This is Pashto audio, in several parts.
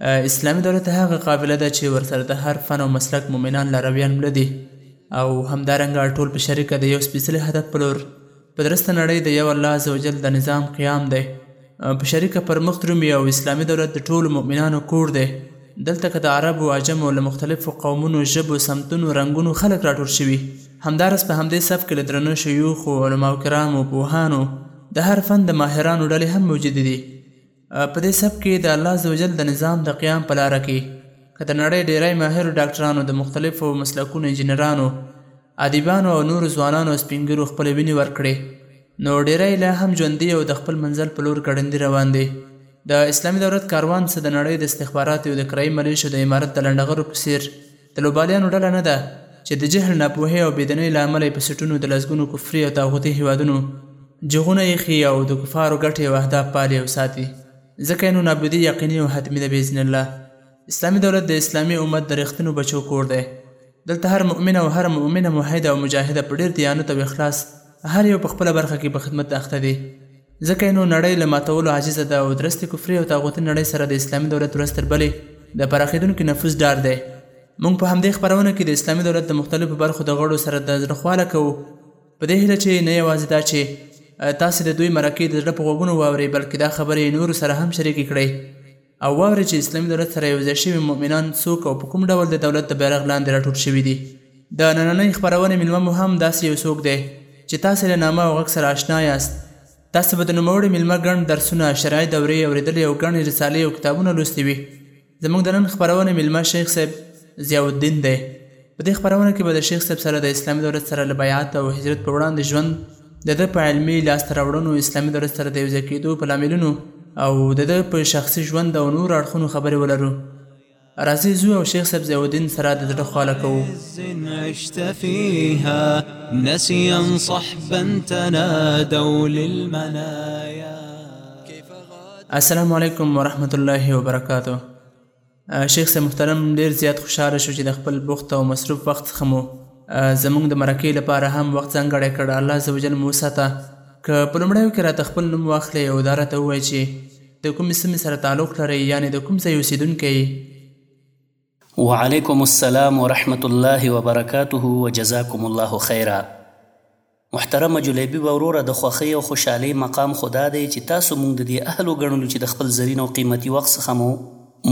اسلامي دولت هغه قافله ده چې ورسره د هر فن او مسلک مؤمنان لارویان مله دي او همدارنګه ټول په شریکه د یو سپېڅلي هدف په لور په درسته نړۍ د یو الله عزوجل د نظام قیام دی په شریکه پر مخ درومي او اسلامي دولت د ټولو مؤمنانو کور دی دلته که د عربو، عجمو، له مختلفو قومونو، ژبو، سمتونو، رنګونو خلک راټول شوي همداراز په همدې صف کې له درنو شیوخو، علماوکرامو، پوهانو، د هر فن د ماهرانو ډلې هم موجودې دي. په دې سبک کې د الله عزوجل د نظام د قیام په لاره کې که د نړۍ ډیری ماهرو ډاکټرانو، د مختلفو مسلکونو انجینرانو، ادیبانو او نورو ځوانانو او سپینږیرو خپلې وینې ورکړې، نو ډیری لا هم ژوندي او د خپل منزل په لور ګړندي روان دي. د اسلامي دولت کاروان څه د نړۍ د استخباراتیو د کرایي ملیشو د امارت د لنډغرو په څیر، د لوبالیانو ډله نه ده چې د جهل، ناپوهۍ او بېدنۍ له امله یې په سیټونو د لسګونو کفري او طاغوتي هېوادونو جغونه ایښي او د کفارو ګټې او اهداف پالي او ساتي، ځکه یې نو نابودي یقیني او حتمي ده باذن الله. اسلامي دولت د اسلامي امت د رښتینو بچو کور دی. دلته هر مؤمن او هره مؤمنه موحده او مجاهده په ډېر دیانت او اخلاص هر یو په خپله برخه کې په خدمت اخته دي. ځکه نو نړۍ له ماتولو عاجزه ده او درستې کفري او طاغوتي نړۍ سره د اسلامي دولت ورځ تر بلې د پراخېدونکي نفوذ ډار دی. موږ په همدې خپرونه کې د اسلامي دولت د مختلفو برخو د غړو سره د زړه خواله کوو، په دې هیله چې نه یوازې دا چې تاسې د دوی مرکې د زړه په غوږونو واورئ، بلکې دا خبرې یې نورو سره هم شریکې کړئ. او واوري چې اسلامي دولت سره یوځای شوي مؤمنان څوک او په کوم ډول د دولت د بیرغ لاندې راټول شوي دي. د نننۍ خپرونې میلمه مو هم داسې یو څوک دی چې تاسې له نامه او غږ سره اشنا یاست. تاسې به د نوموړي میلمه ګڼ درسونه، شرعي دورې اوریدلې او ګڼې رسالې او کتابونه لوستي وي. زموږ د نن خپرونې میلمه شیخ صاحب ضیاءالدین دی. په دې خپرونه کې به د شیخ صاحب سره د اسلامي دولت سره له بیعت او هجرت پر وړاندې ژوند، د ده په علمي لاسته راوړنو، اسلامي دولت سره د یوځای کېدو په لاملونو او د ده په شخصي ژوند او نورو اړخونو خبرې ولرو. راځئ ځو او شیخ صاحب ضیاء الدین سره د زړه خواله کوو. السلام علیکم ورحمة الله وبرکاته. شیخ صاحب محترم ډیر زیات خوشحاله شو چې د خپل بوخت او مصروف وخت څخه مو زمونږ د مرکې لپاره هم وخت ځانګړی کړ الله عزوجل مو وساته که په لومړیو کې راته خپل نوم واخلئ او دا راته ووایئ چې د کومې سیمې سره تعلق لرئ یعنې د کوم ځای اوسیدونکی یئ وعلیکم السلام ورحمت الله وبرکاته وجزاکم الله خیرا. محترمه جلیبی وروره د خوښۍ او خوشحالۍ مقام خو دا دی چې تاسو مونږ د دې اهل وګڼلو چې د خپل زرین او قیمتي وخت څخه مو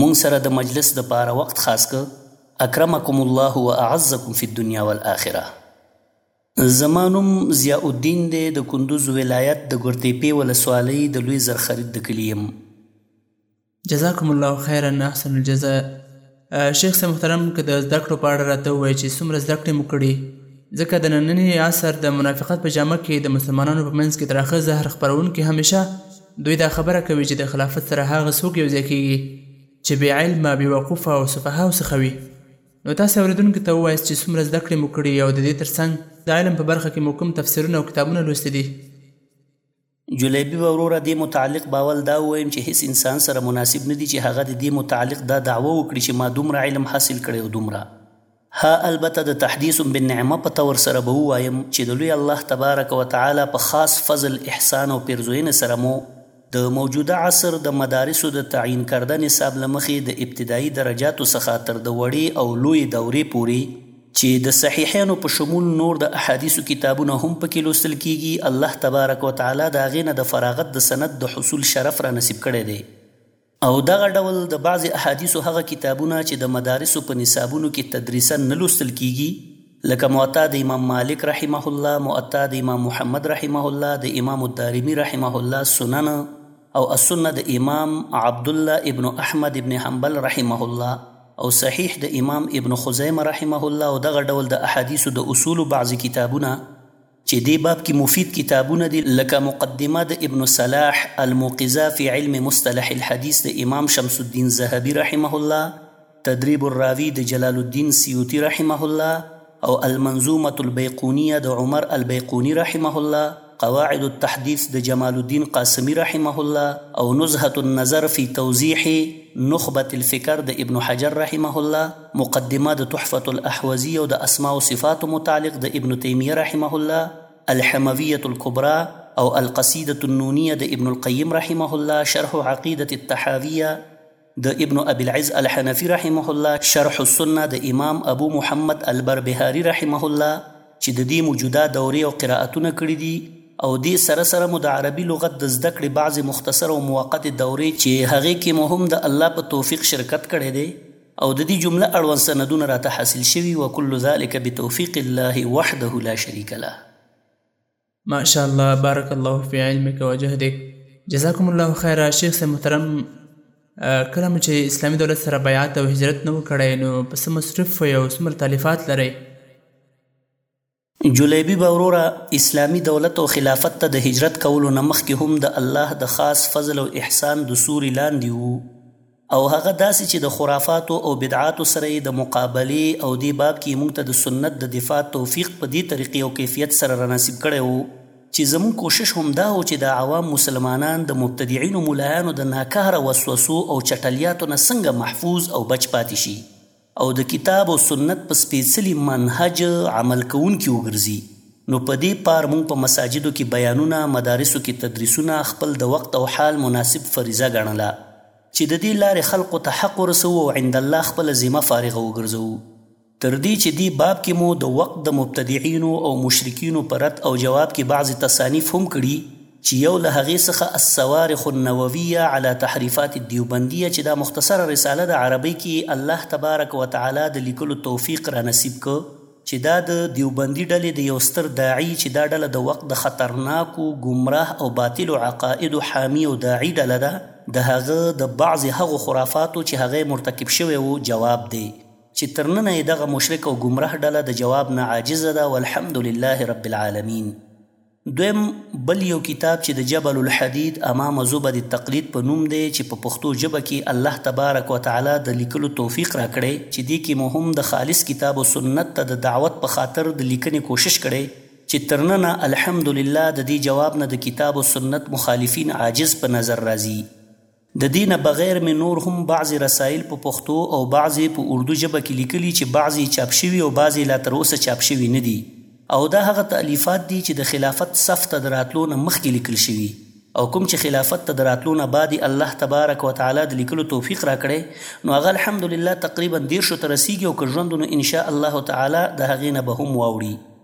مونږ سره د مجلس د پاره وقت خاص کړ اکرمکم الله و اعزکم فی الدنیا والآخره. زما نوم ضیاء الدین دی د کندوز ولایت د ګرتیپې ولسوالۍ د لوی زرخرید د کلي یم. جزاکم الله خیرا احسن الجزاء شیخ صاحب محترم که د زده کړو په اړه راته ووایئ چې څومره زده کړې مو کړي ځکه د ننني عصر د منافقت په جامه کې د مسلمانانو په منځ کې تراخه زهر خپرونکي همیشه دوی دا خبره کوي چې د خلافت سره هغه څوک یو ځای کېږي چې بې علمه بې وقوفه او سفهاو څخه وي نو تاسو اورېدونکو ته ووایاست چې څومره زده کړې مو کړي او د دې ترڅنګ د علم په برخه کې مو کوم تفسیرونه او کتابونه لوستي دي جلیبی به وروره دې متعلق باول دا ووایم چې هیڅ انسان سره مناسب نه دي چې هغه دې دې متعلق دا دعوه وکړي چې ما دومره علم حاصل کړی او دومره ها البته د تحدیث بالنعمه په طور سره به ووایم چې د لوی الله تبارک وتعالی په خاص فضل احسان او پیرزوینې سره مو د موجوده عصر د مدارسو د تعین کرده نصاب له مخې د ابتدايي درجاتو څخه تر د وړې او لویې دورې پورې چې د صحیحینو په شمول نور د احادیثو کتابونه هم پکې لوستل کیږي، الله تبارک و تعالی د هغې نه د فراغت د سند د حصول شرف را نصیب کړی دی. او دغه ډول د بعضې احادیثو هغه کتابونه چې د مدارسو په نصابونو کې تدریساً نه لوستل کیږي، لکه موطا د امام مالک رحمه الله، موطا د امام محمد رحمه الله، د امام الدارمي رحمه الله سنن او السنه د امام عبدالله ابن احمد ابن حنبل رحمه الله. او صحیح د امام ابن خزیمه رحمه الله او دغه ډول د احادیثو د اصولو بعضی کتابونه چې دې باب کې مفید کتابونه دي لکه مقدمه د ابن صلاح الموقظه فی علم مصطلح الحدیث د امام شمس الدین ذهبی رحمه الله تدریب الراوی د جلال الدین سیوطی رحمه الله او المنظومه البيقونيه د عمر البيقوني رحمه الله قواعد التحديث د جمال الدين قاسمي رحمه الله او نزهة النظر في توزيح نخبة الفكر د ابن حجر رحمه الله مقدمه د تحفة الأحوازية و د اسماء و صفات متعلق د ابن تيمية رحمه الله الحموية الكبرى او القصيدة النونية د ابن القيم رحمه الله شرح عقيدة التحاوية د ابن ابي العز الحنفي رحمه الله شرح السنه د امام ابو محمد البربهاري رحمه الله چې د دې موجوده دورې او قرائتونه کړي دي او دې سره سره مو د عربي لغت د زده کړې بعضې مختصر او موقت دورې چې هغې کې مو هم د الله په توفیق شرکت کړی دی او د دې جمله اړوند سندونه راته حاصل شوي وکل ذلک بتوفیق الله وحده لا شریک له ماشاءالله بارک الله فی علمک و جهدک جزاکم الله خیرا شیخ صاحب محترم کله مو چې اسلامي دولت سره بیعت او هجرت نه وکړی نو په څه مصرف وئ او څومره تالیفات لرئ جلیبی به وروره اسلامی دولت او خلافت ته د هجرت کولو نه مخکې هم د الله د خاص فضل او احسان د سوري لاندې وو. او هغه داسې چې د خرافاتو او بدعاتو سره یې د مقابلې او دې باب کې یې مونږ ته د سنت د دفاع توفیق په دې طریقې او کیفیت سره رانصیب کړی وو چې زمونږ کوشش هم دا وو چې دا عوام مسلمانان د مبتدعینو ملایانو د ناکاره وسوسو او چټلیاتو نه څنګه محفوظ او بچ پاتې شي. او د کتاب او سنت په سپېڅلي منهج عمل کوونکي وګرځي، نو په دې پار موږ په مساجدو کې بیانونه، مدارسو کې تدریسونه خپل د وقت او حال مناسب فریضه ګڼله، چې د دې لارې خلقو ته حق ورسوو او عند الله خپله ذمه فارغه وګرځوو. تر دې چې دې باب کې مو د وقت د مبتدعینو او مشرکینو په رد او جواب کې بعضې تصانیف هم کړي، چې یو له هغې څخه الصوارخ النوویه علی تحریفات الدیوبندیه چې دا مختصره رساله ده عربۍ کې یې الله تبارک و تعالی د لیکلو توفیق را نصیب کړ چې دا د دیوبندي ډلې د یو ستر داعي چې دا ډله د وخت د خطرناکو، ګمراه او باطلو عقائدو حامي او داعي ډله ده د هغه د بعضې هغو خرافاتو چې هغه یې مرتکب شوی و جواب دی چې تر ننه یې دغه مشرک او ګمراه ډله د جواب نه عاجزه ده والحمدلله رب العالمین. دویم بل یو کتاب چې د جبل الحدید امام زبد التقلید په نوم دی چې په پښتو ژبه کې الله تبارک وتعالی د لیکلو توفیق راکړی چې دې کې مو هم د خالص کتاب او سنت ته د دعوت په خاطر د لیکنې کوشش کړی چې تر ننه الحمدلله د دې جواب نه د کتاب او سنت مخالفین عاجز په نظر راځي. د دې نه بغیر مې نور هم بعضې رسایل په پښتو او بعضې په اردو ژبه کې لیکلي چې بعضې یې چاپ شوي او بعضې یې لا تر اوسه چاپ شوي نه دي او دا هغه تألیفات دي چې د خلافت صف ته د راتلو نه مخکې لیکل شوي او کوم چې خلافت ته د راتلو نه بعد یې الله تبارک و تعالی د لیکلو توفیق راکړی نو هغه الحمدلله تقریبا دېرشو ته رسېږي او که ژوند و نو ان شاء الله تعالی د هغې نه به هم واوړي.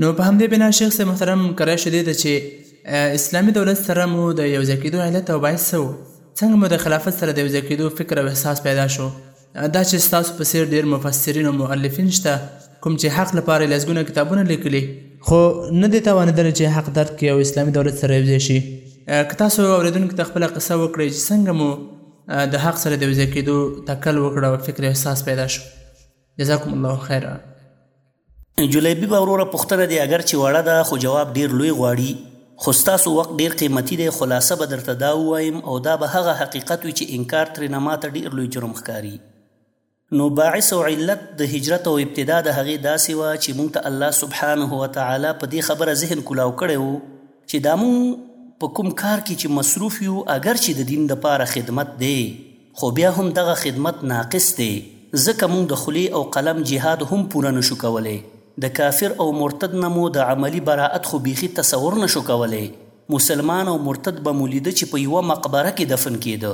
نو په همدې بنا شیخ صاحب محترم که راشو دې ته چې اسلامي دولت سره مو د یو ځای کېدو علت او باعث څه و څنګه مو د خلافت سره د یو ځای کېدو فکر او احساس پیدا شو دا چې ستاسو په څېر ډېر مفسرین او مؤلفین شته کوم چې حق لپاره یې لسګونه کتابونه لیکلي خو نه دی توانېدلی چې حق درک کړي او اسلامي دولت سره یو ځای شي که تاسو اورېدونکو ته خپله قصه وکړئ چې څنګه مو د حق سره د یو ځای کېدو تکل وکړ او فکر احساس پیدا شو جزاکم الله خیرا جلیبی به وروره پوښتنه دې اګر چې وړه ده خو جواب ډیر لوی غواړي خو ستاسو وخت ډیر قیمتي دی خلاصه به درته دا ووایم او دا به هغه حقیقت وي چې انکار ترینه ماته ډیر لوی جرم ښکاري نو باعث او علت د هجرت او ابتدا د هغې داسې وه چې مونږ ته الله سبحانه وتعالی په دې خبره ذهن کولاو کړی وو چې دا مونږ په کوم کار کې چې مصروف یو اګر چې د دین د پاره خدمت دی خو بیا هم دغه خدمت ناقص دی ځکه مونږ د خولې او قلم جهاد هم پوره نه شو کولی د کافر او مرتد نه مو د عملي براءت خو بیخي تصور نه شو کولی مسلمان او مرتد به مو لیده چې په یوه مقبره کې دفن کیده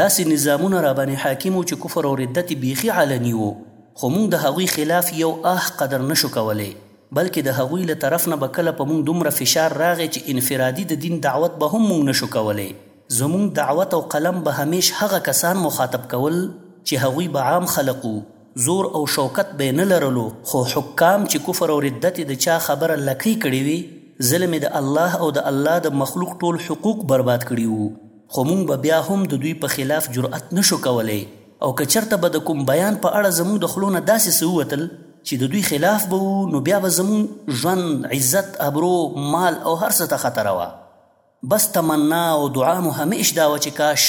داسې نظامونه راباندې حاکم وو چې کفر او ردت یې بیخي علني وو خو مونږ د هغوی خلاف یو آه قدر نه شو کولی بلکې د هغوی له طرف نه به کله په مونږ دومره فشار راغی چې انفرادي د دین دعوت به هم مونږ نه شو کولی. زموږ دعوت او قلم به همېش هغه کسان مخاطب کول چې هغوی به عام خلق وو، زور او شوکت به یې نه لرلو، خو حکام چې کفر او ردت یې د چا خبره لکۍ کړې وي، ظلم یې د الله او د الله د مخلوق ټول حقوق برباد کړي وو، خو موږ به بیا هم د دوی په خلاف جرئت نه شو کولای او که چرته به د کوم بیان په اړه زموږ د خلو نه داسې څه ووتل چې د دوی خلاف به وو، نو بیا به زموږ ژوند، عزت، ابرو، مال او هر څه ته خطره وه. بس تمنا او دعا مو همېش دا وه چې کاش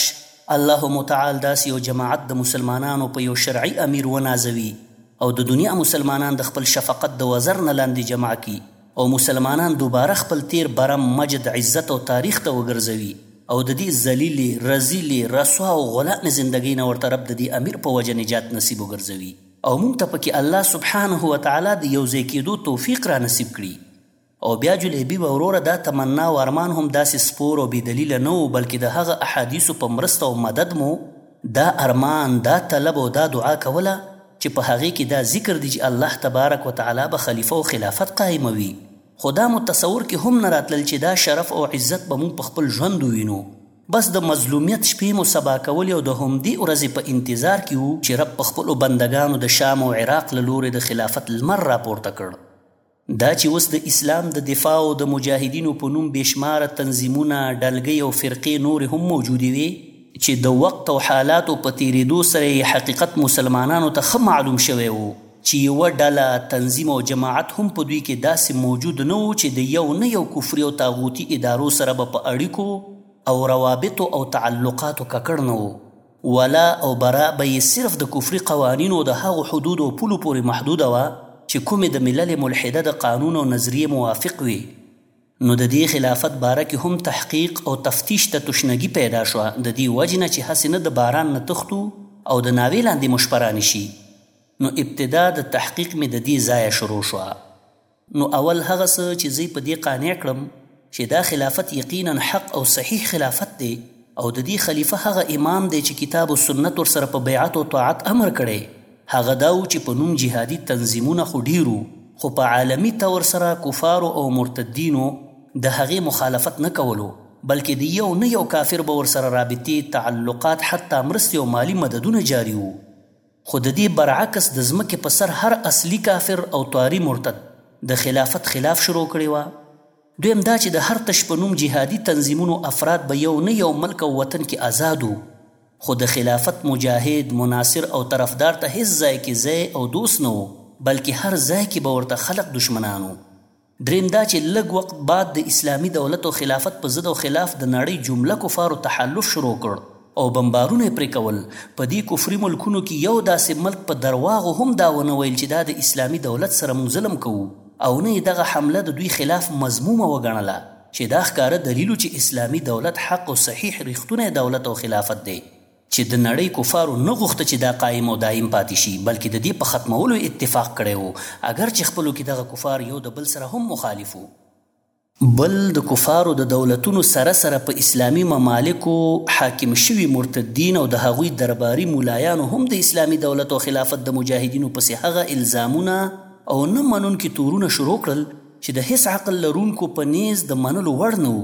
الله متعال داسې یو جماعت د مسلمانانو په یو شرعي امیر ونازوي او د دنیا مسلمانان د خپل شفقت د وزر نه لاندې جمع کړي او مسلمانان دوباره خپل تېر برم، مجد، عزت او تاریخ ته وګرځوي او د دې ذلیلې، رذیلې، رسوا او غلامې زندګۍ نه ورته رب د دې امیر په وجه نجات نصیب وګرځوي او مونږ ته پکې الله سبحانه وتعالی د یو ځای کېدو توفیق رانصیب کړي. او بیا جلیبی به وروره دا تمنا او ارمان هم داسی سپور او بی دلیله نه وو بلکی د هغه احادیثو په مرسته او مدد مو دا ارمان دا طلب او دا دعا کوله چی په هغی کی دا ذکر دی چی الله تبارک و تعالی به خلیفه او خلافت قایموی خو دا مو تصور کی هم نه راتلل چی دا شرف او عزت به مونږ په خپل ژوند ووینو بس د مظلومیت شپی مو سبا کولې او د همدی ورځی په انتظار کی وو چی رب په خپلو بندګانو د شام او عراق له لوری د خلافت لمر راپورته کړ. دا چې اوس د اسلام د دفاع او د مجاهدینو په نوم بې شماره تنظیمونه، ډلګۍ او فرقې نورې هم موجودې وې، چې د وقت او حالاتو په تېرېدو سره یې حقیقت مسلمانانو ته ښه معلوم شوی و، چې یوه ډله، تنظیم او جماعت هم په دوی کې داسې موجود نه و، چې د یو نه یو کفري او طاغوتي ادارو سره به په اړیکو او روابطو او تعلقاتو ککړ نه و. ولا او برا به یې صرف د کفري قوانینو د هغو حدودو او پولو پورې محدوده وه چې کومې د ملل ملحده د قانون او نظریې موافق وې. نو د دې خلافت باره کې هم تحقیق او تفتیش ته تشنګي پیدا شوه د دې وجې نه چې هسې نه د باران نه تښتو او د ناوې لاندې مو شپه رانشي. نو ابتدا د تحقیق مې د دې ځایه شروع شوه. نو اول هغه څه چې زه په دې قانع کړم چې دا خلافت یقینا حق او صحیح خلافت دی او د دې خلیفه هغه امام دی چې کتاب او سنت ورسره په بیعت او طاعت امر کړی هغه دا و چې په نوم جهادي تنظیمونه خو ډیر وو خو په عالمي طور سره کفارو او مرتدینو د هغې مخالفت نه کولو بلکې د یو نه یو کافر به ورسره رابطې تعلقات حتی مرستې او مالي مددونه جاري وو خو د دې برعکس د ځمکې په سر هر اصلي کافر او طاري مرتد د خلافت خلاف شروع کړې وه. دویم دا چې د هر تش په نوم جهادي تنظیمونو افراد به یو نه یو ملک او وطن کې ازاد وو، خو د خلافت مجاهد، مناصر او طرفدار ته هېڅ ځای کې ځای او دوست نه وو، بلکې هر ځای کې به ورته خلق دشمنان وو. دریم دا چې لږ وقت بعد د اسلامي دولت او خلافت په ضد او خلاف د نړۍ جمله کفارو تحالف شروع کړ او بمبارونه یې پرې کول. په دې کفري ملکونو کې یو داسې ملک په درواغو هم دا ونه ویل چې دا د اسلامي دولت سره موږ ظلم کوو او نه یې دغه حمله د دوی خلاف مذمومه وګڼله چې دا ښکاره دلیل و چې اسلامي دولت حق او صحیح ریښتونی دولت او خلافت دی. چې د نړۍ کفارو نه غوښته چې دا قایم او دایم پاتې شي، بلکې د دې په ختمولو یې اتفاق کړی وو، اګر چې خپلو کې دغه کفار یو د بل سره هم مخالف وو. بل د کفارو د دولتونو سره سره په اسلامي ممالکو حاکم شوي مرتدین او د هغوی درباري ملایانو هم د اسلامي دولت او خلافت د مجاهدینو پسې هغه الزامونه او نه منونکي تورونه شروع کړل چې د هیڅ عقل لرونکو په نیز د منلو وړ نه وو.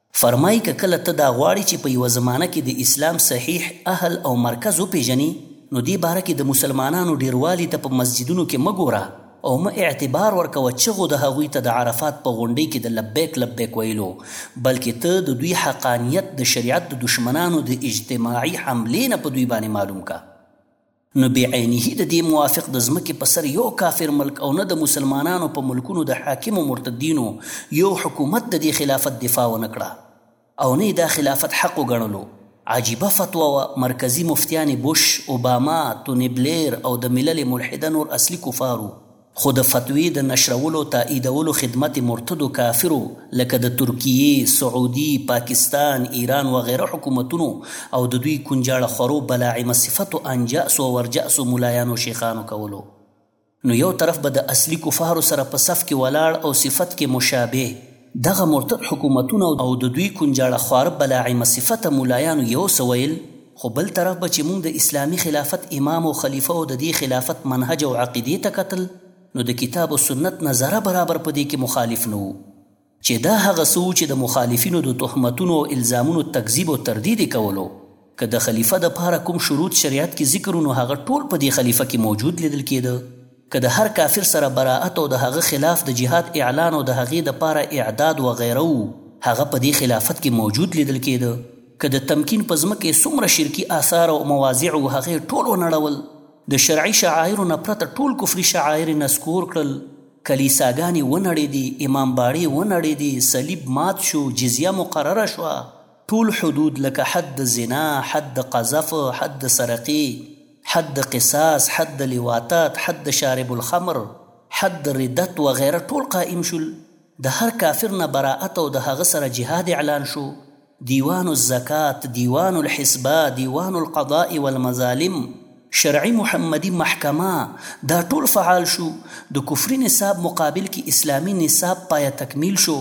فرمايي که کله ته دا غواړې چې په يوه زمانه کې د اسلام صحيح اهل او مرکز وپېژنې نو دې باره کې د مسلمانانو ډېروالي ته په مسجدونو کې مه ګوره او مه اعتبار ورکوه چغو د هغوی ته د عرفات په غونډۍ کې د لبيک لبيک ويلو بلکې ته د دوی حقانيت د شريعت د دښمنانو د اجتماعي حملې نه په دوی باندې معلوم که. نو بعینه د دې موافق د ځمکې په سر یو کافر ملک او نه د مسلمانانو په ملکونو د حاکمو مرتدینو یو حکومت د دې خلافت دفاع ونه کړه او نه یې دا خلافت حق وګڼلو. عجیبه فتوا وه، مرکزي مفتیان یې بوش، اوباما، توني بلیر او د ملل ملحده نور اصلي کفار وو. خو د فتوی د نشرولو تائیدولو خدمت مرتدو کافرو لکه د ترکیی، سعودی، پاکستان، ایران وغیره حکومتونو او د دوی کنجاړه خورو بلاعمه صفتو ان جاسو او ارجاسو ملایانو شیخانو کولو نو یو طرف به د اصلی کفارو سره په صف کې ولاړ او صفت کې مشابه دغه مرتد حکومتونه او د دوی کنجاړه خواره بلاعمه صفته ملایانو یو څه ویل خو بل طرف به چې مونږ د اسلامي خلافت امام او خلیفه او د دې خلافت منهج او عقیدې ته کتل نو د کتاب او سنت نه ذره برابر په دې کې مخالف نه وو چې دا هغه څه وو چې د مخالفینو د تهمتونو او الزامونو تکذیب او تردید یې کولو. که د خلیفه د پاره کوم شروط شریعت کې ذکر و نو هغه ټول په دې خلیفه کې موجود لیدل کېده، که د هر کافر سره براءت او د هغه خلاف د جهاد اعلان او د هغې د پاره اعداد وغیره و هغه په دې خلافت کې موجود لیدل کېده، که د تمکین په ځمکه څومره شرکي آثار او مواضع و هغه یې ټول ونړول، د شرعي شعائرو نه پرته ټول کفري شعائر یې نسکور کړل، کلیساګانې ونړېدې، امام باړې ونړېدې، صلیب مات شو، جزیه مقرره شوه، ټول حدود لکه حد د زنا، حد د قذف، حد د سرقي، حد د قصاص، حد د لواطت، حد د شارب الخمر، حد د ردت وغیره ټول قائم شول، د هر کافر نه براءت او د هغه سره جهاد اعلان شو، دیوان الزکاة، دیوان الحسبة، دیوان القضاء والمظالم، شرعي محمدي محکمه دا ټول فعال شو، د کفري نصاب مقابل کې اسلامي نصاب پایه تکمیل شو،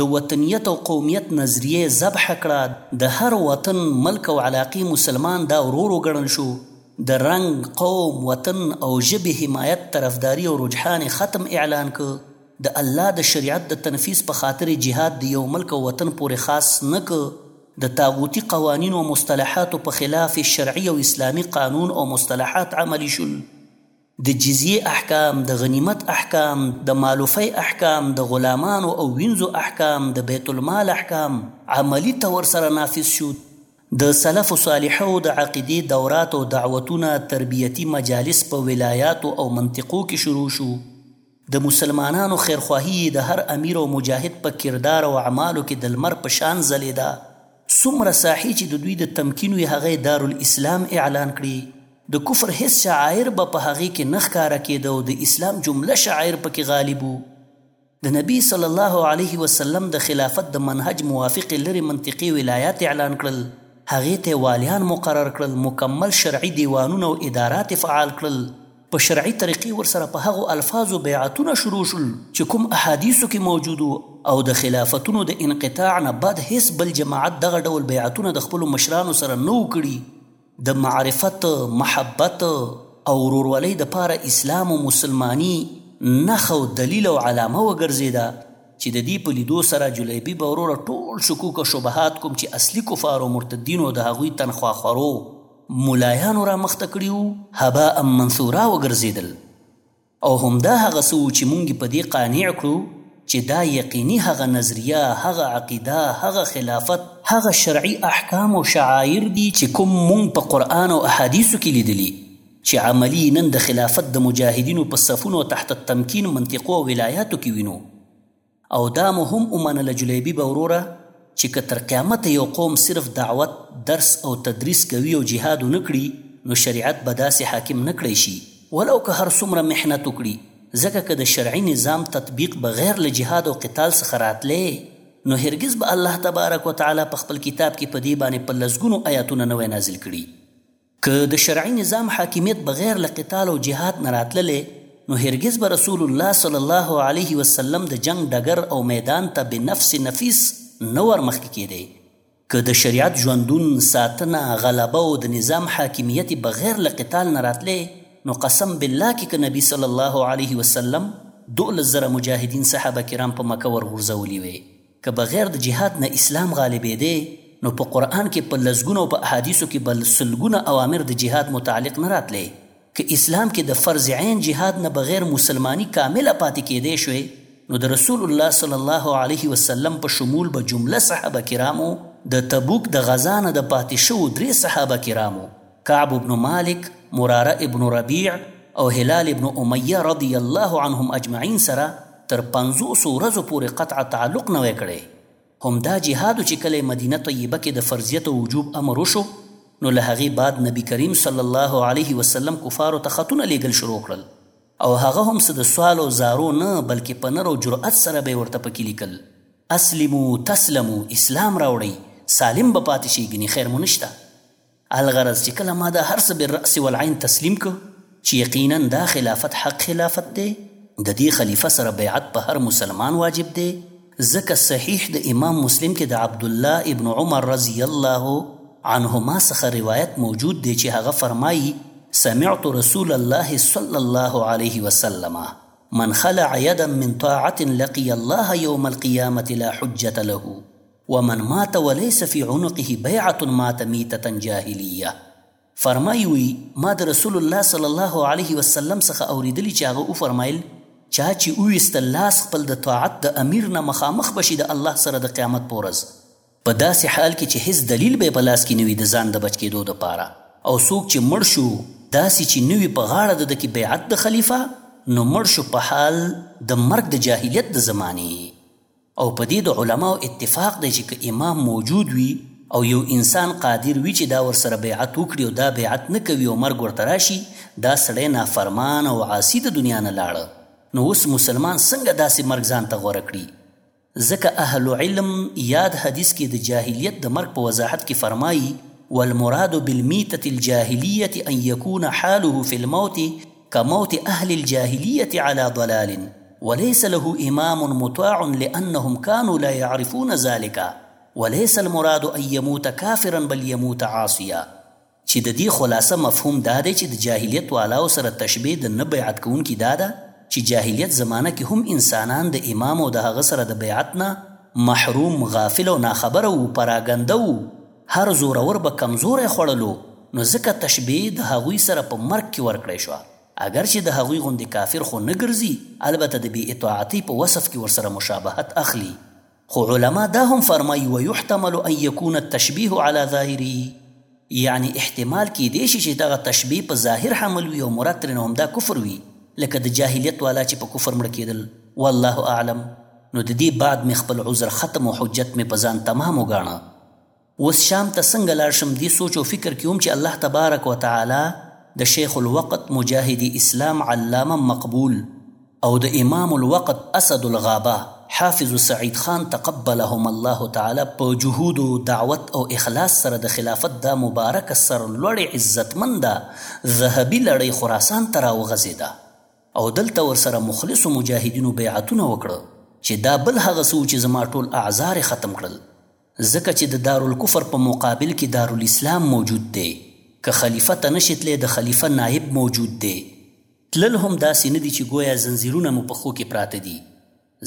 د وطنیت او قومیت نظریه ذبح کړه، د هر وطن، ملک او علاقې مسلمان دا ورور وګڼل شو، د رنګ، قوم، وطن او ژبې حمایت، طرفداري او رجحان یې ختم اعلان کړ، د الله د شریعت د تنفیذ په خاطر یې جهاد د یو ملک او وطن پورې خاص نه کړ، د طاغوتي قوانینو او مصطلحاتو په خلاف یې شرعي او اسلامي قانون او مصطلحات عملي شول. د جزیې احکام، د غنیمت احکام، د مالوفۍ احکام، د غلامانو او وینځو احکام، د بیت المال احکام عملي طور سره نافذ شو، د سلف صالحو د عقیدې دورات او دعوتونه، تربیتي مجالس په ولایاتو او منطقو کې شروع شو، د مسلمانانو خیرخواهي یې د هر امیر او مجاهد په کردار او اعمالو کې د لمر په شان ځلېده. څومره ساحې چې د دوی د تمکین وې هغه یې دارالاسلام اعلان کړې. د کفر هېڅ شعائر به په هغې کې نه ښکاره کېده او د اسلام جمله شعائر پکې غالب وو. د نبي صلی الله علیه وسلم د خلافت د منهج موافق یې لرې منطقې ولایات اعلان کړل، هغې ته یې والیان مقرر کړل، مکمل شرعي دیوانونه او ادارات یې فعال کړل، په شرعي طريقې ورسره په هغو الفاظو بيعتونه شروع شول چې کوم احاديثو کې موجود وو او د خلافتونو د انقطاع نه بعد هيڅ بل جماعت دغه ډول بيعتونه د خپلو مشرانو سره نه وو کړي د معرفت، محبت او ورورولۍ د پاره اسلام او مسلماني نښه او دليل او علامه وګرځېده چې د دې په ليدو سره جليبي به وروره ټول شکوک او شبهات کوم چې اصلي کفارو مرتدينو او د هغوی تنخواخورو ملایانو رامخته کړي وو هباء منثورا وګرځېدل او همدا هغه څه وو چې مونږ په دې قانع کړو چې دا یقیني هغه نظریه، هغه عقیده، هغه خلافت، هغه شرعي احکام او شعایر دي چې کوم مونږ په قرآن او احادیثو کې لیدلي چې عملي یې نن د خلافت د مجاهدینو په صفونو او تحت التمکین منطقو او ولایاتو کې وینو. او دا مو هم ومنله جلیبی به وروره چې که تر قیامته یو قوم صرف دعوت، درس او تدریس کوي او جهاد ونه کړي نو شریعت به داسې حاکم نه کړای شي ولو که هر څومره محنت وکړي ځکه که د شرعي نظام تطبیق بغیر له جهاد او قتال څخه راتلی نو هرګز به الله تبارک وتعالی په خپل کتاب کې په دې باندې په لسګونو ایاتونه نه وای نازل کړي. که د شرعي نظام حاکمیت بغیر له قتال او جهاد نه راتللی نو هرګز به رسول الله صلی الله علیه وسلم د جنګ ډګر او میدان ته بنفس نفیس نه ور مخکې کېدی. که د شریعت ژوندون ساتنه، غلبه او د نظام حاکمیت یې بغیر له قتال نه راتلی نو قسم بالله کې که نبي صلی الله علیه وسلم دوولس زره مجاهدین صحابه کرام په مکه ورغورځولي وی، که بغیر د جهاد نه اسلام غالبېدی نو په قرآن کې په لسګونو او په احادیثو کې به سلګونه اوامر د جهاد متعلق نه راتلی. که اسلام کې د فرض عین جهاد نه بغیر مسلماني کامله پاتې کېدای شوی نو د رسول الله صلی الله علیه وسلم په شمول به جمله صحابه کرامو د تبوک د غزا نه د پاتې شوو درې صحابه کرامو کعب بن مالک، مراره بن ربیع او هلال بن امیه رضی الله عنهم اجمعین سره تر پنځوسو ورځو پورې قطع تعلق نوی کړی. هم دا جهاد و چې کله یې مدینه طیبه کې د فرضیت او وجوب امر وشو نو له هغې بعد نبي کریم صلی الله علیه وسلم کفارو ته خطونه لېږل شروع کړل او هغه هم څه د سوال او زارو نه بلکې په نر او جرأت سره به یې ورته په کې لیکل، اسلمو تسلمو، اسلام راوړئ، سالم به پاتې شئ، ګنې خیر مو نشته. الغرض چې کله ما دا هر څه بالرأس والعين تسلیم کړ چې یقینا دا خلافت حق خلافت دی د دې خلیفه سره بیعت په هر مسلمان واجب دی ځکه صحیح د امام مسلم کې د عبد الله ابن عمر رضی الله عنهما څخه روایت موجود دی چې هغه فرمایي سمعت رسول الله صلی الله علیه وسلم من خلع يدا من طاعة لقي الله يوم القيامة لا حجة له ومن مات وليس في عنقه بيعة مات ميتة جاهلية فرمایي وي ما د رسول الله صلی الله علیه وسلم څخه اوریدلی چې هغه وفرمایل چا چې وویستل لاس خپل د طاعت د امیر نه مخامخ بشي د الله سره د قیامت په ورځ په داسې حال کې چې هیڅ دلیل به په لاس کې نه وي د ځان د بچ کېدو دپاره او څوک چې مړ شو داسې چې نه وي په غاړه د ده کې بیعت د خلیفه نو مړ شو په حال د مرګ د جاهلیت د زمانې او په دې د علماو اتفاق دی چې که امام موجود وي او یو انسان قادر وي چې دا ورسره بیعت وکړي او دا بیعت نه کوي او مرګ ورته راشي دا سړی نافرمان او عاصي د دنیا نه لاړه نو اوس مسلمان څنګه داسې مرګ ځان ته غوره کړي ځکه اهل علم یاد حدیث کې د جاهلیت د مرګ په وضاحت کې فرمایي والمراد بالمیتة الجاهلیة ان یکون حاله فی الموت کموت اهل الجاهلیت علی ضلال وليس له امام مطاع لانهم كانوا لا يعرفون ذلك وليس المراد ان يموت کافرا بل يموت عاصيا چې د دې خلاصه مفهوم دا دی چې د جاهلیت والاو سره تشبیه د نه بیعت کوونکي دا ده چې جاهلیت زمانه کې هم انسانان د امام او د هغه سره د بیعت نه محروم، غافل او ناخبره وو، پراګنده وو. هر زورور به کمزوری خوړلو نو ځکه تشبیه د هغوی سره په مرګ کې ورکړی شوه اګر چې د هغوی غوندې کافر خو نه ګرځي البته د بې اطاعتۍ په وصف کې ورسره مشابهت اخلي خو علما دا هم فرمایي ویحتمل ان یکون التشبیه علی ظاهره یعنی احتمال کیدی شي چې دغه تشبیه په ظاهر حمل وي او مراد ترې نه همدا کفر وي لکه د جاهلیت والا چې په کفر مړه کیدل والله اعلم نو د دې بعد مې خپل عذر ختم او حجت مې په ځان تمام وګاڼه اوس شام ته څنګه لاړ شم دې سوچ او فکر کې وم چې الله تبارک وتعالی د شیخ الوقت مجاهد اسلام علامه مقبول او د امام الوقت اسد الغابه حافظ سعید خان تقبلهما الله تعالی په جهود او دعوت او اخلاص سره د خلافت دا مبارکه سر لوړې عزتمنده ذهبي لړۍ خراسان ته راوغځیده. او دلته ورسره مخلصو مجاهدینو بیعتونه وکړه چې دا بل هغه څه چې زما ټول اعذار ختم کړل ځکه چې د دارالکفر په مقابل کې دارالاسلام موجود دی که خلیفه ته نشي تللی د خلیفه نایب موجود دی تلل هم داسې نه دي چې ګویا زنځیرونه مو په خو کې پراته دي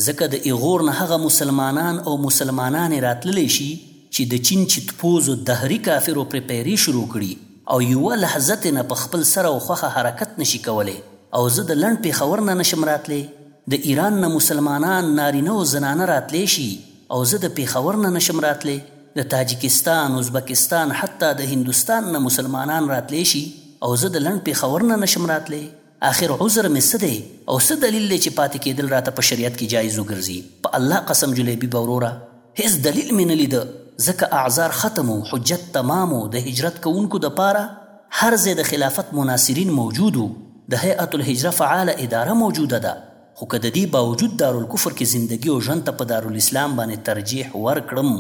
ځکه د ایغور نه هغه مسلمانان او مسلمانانې راتللی شي چې د چین چیت پوزو دهري کافرو پرې پیرې شروع کړي او یوه لحظه ترې نه په خپل سر او خوښه حرکت نه شي کولی او زه د لنډ پیښور نه نه شم راتلی د ایران نه مسلمانان نارینه او زنانه راتلی شي او زه د پیښور نه نه شم راتلی د تاجکستان ازبکستان حتی د هندوستان نه مسلمانان راتلی شي او زه د لنډ پیښور نه نه شم راتلی. اخر عذر مې څه دی او څه دلیل دی چې پاتې کیدل راته په شریعت کې جایز وګرځي؟ په الله قسم جلیبي به وروره هیڅ دلیل مې نه لیده ځکه اعذار ختم وو حجت تمام وو د هجرت کوونکو د پاره هر ځای د خلافت مناصرین موجود وو د هیئة الهجرة فعاله اداره موجوده ده خو که د دې باوجود دارالکفر کې زندګي او ژوند ته په دارالاسلام باندې ترجیح ورکړم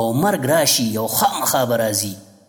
او مرګ راشي او خامخا به راځي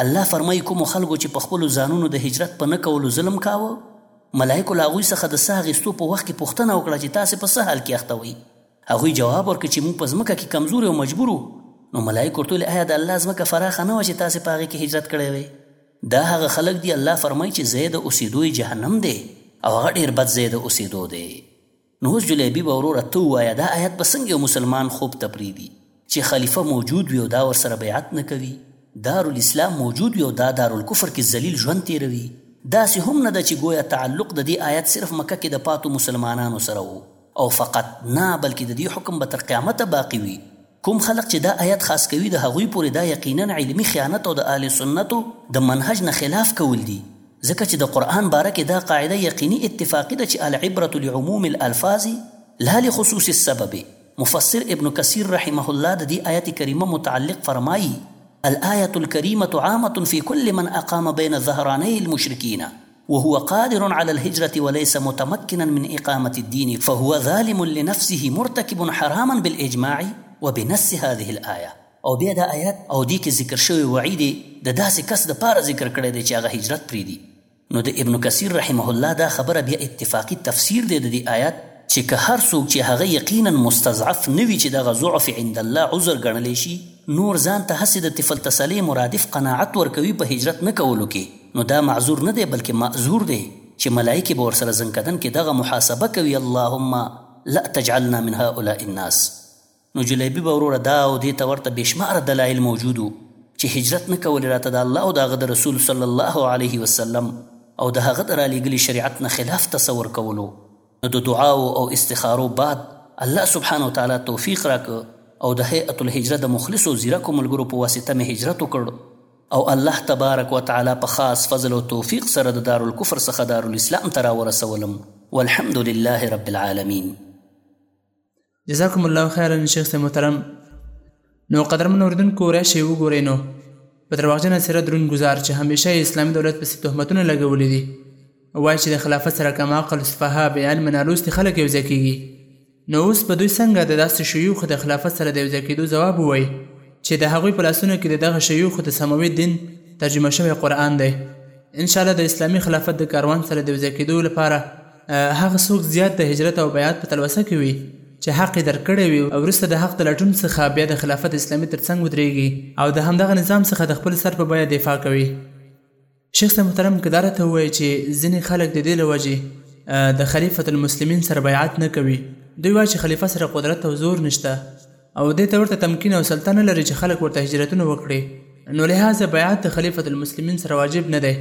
الله فرمايي، کومو خلکو چې په خپلو ځانونو د هجرت په نه کولو ظلم کاوه، ملائکو له هغوی څخه د ساه اخیستو په وخت کې پوښتنه وکړه چې تاسې په څه حال کې اخته وئ؟ هغوی جواب ورکړ چې موږ په ځمکه کې کمزوري او مجبور وو، نو ملائکو ورته وویل، ایا د الله ځمکه فراخه نه وه چې تاسې په هغې کې هجرت کړی وای؟ دا هغه خلک دي، الله فرمايي، چې ځای د اوسېدو یې جهنم دی او هغه ډېر بد ځای د اوسېدو دی. نو اوس جلیبی به وروره ته ووایه دا آیت به څنګه یو مسلمان خوب ته پریږدي چې خلیفه موجود وي او دا ورسره بیعت نه کوي دارالاسلام موجود وي او دا دارالکفر کې ذلیل ژوند تیروي داسې هم نه ده چې ګویا تعلق د دې آیت صرف مکه کې د پاتو مسلمانانو سره وو او فقط نه بلکې د دې حکم به تر قیامته باقي وي کوم خلق چې دا آیت خاص کوي د هغوی پورې دا یقینا علمي خیانت او د اهل سنتو د منهج نه خلاف کول دي ځکه چې د قرآن باره کې دا قاعده یقیني اتفاقي ده چې العبرة لعموم الالفاظ لا لخصوص السبب مفسر ابن کثیر رحمه الله د دې آیت کریمه متعلق فرمایي، الآیة الکریمة عامة فی کل من اقام بین ظهراني المشرکین. وهو قادر علی الهجرة وليس متمکنا من اقامة الدين فهو ظالم لنفسه مرتکب حراما بالاجماع وبنص هذه الآية. او بیا دا آیت او دې کې ذکر شوی وعید یې د داسې کس د پاره ذکر کړی دی چې هغه هجرت پرېږدي نو د ابن کثیر رحمه الله دا خبره بیا اتفاقي تفسیر دی د دې آیت چې که هر څوک چې هغه یقینا مستضعف نه وي چې دغه ضعف عند الله عذر ګڼلی شي نور ځان ته هسې د طفل تسلې مرادف قناعت ورکوي په هجرت نه کولو کې نو دا معذور نه دی بلکې مأذور دی چې ملائکې به ورسره زنکدن کې دغه محاسبه کوي اللهم لاتجعلنا من هؤلاء الناس. نو جلیبی به وروره دا او دې ته ورته بې شماره دلایل موجود وو چې هجرت نه کولې راته د الله او د هغه د رسول صلی الله علیه وسلم او د هغه د رالیږلي شریعت نه خلاف تصور کولو نو د دعاو او استخارو بعد الله سبحانه وتعالی توفیق راکه او د هیئة الهجره د مخلصو ځیرکو ملګرو په واسطه مې هجرت وکړ او الله تبارک وتعالی په خاص فضل او توفیق سره د دارالکفر څخه دارالاسلام ته راورسولم والحمد لله رب العالمین جزاکم الله خیرا شیخ صاحب محترم نو قدرمن اوریدونکو راشئ وګورئ نو په درواغجنه څېره درون ګزار چې همیشه یې اسلامي دولت پسې تهمتونه لګولي دي وایي چې د خلافت سره کم عقل سفها بیان منالوستي خلک یوځای کېږي نو اوس به دوی څنګه د داسې شیوخو د خلافت سره د یوځای کېدو ځواب ووایي چې د هغوی په لاسونو کې د دغه شیوخو د سماوي دین ترجمه شوی قرآن دی انشاءالله د اسلامي خلافت د کاروان سره د یوځای کېدو لپاره هغه څوک زیات د هجرت او بیعت په تلوسه کې وي چې حق یې درک کړی وي او وروسته د حق د لټون څخه بیا د خلافت اسلامي تر څنګ ودریږي او د همدغه نظام څخه د خپل سر په بیه دفاع کوي. شیخ محترم که دا راته ووایې چې ځینې خلک د دې له وجې د خلیفة المسلمین سره بیعت نه کوي دوی وایې چې خلیفه سره قدرت او زور نشته او دې ته ورته تمکین او سلطه نه لري چې خلک ورته هجرتونه وکړي نو لهذا بیعت د خلیفة المسلمین سره واجب نه دی.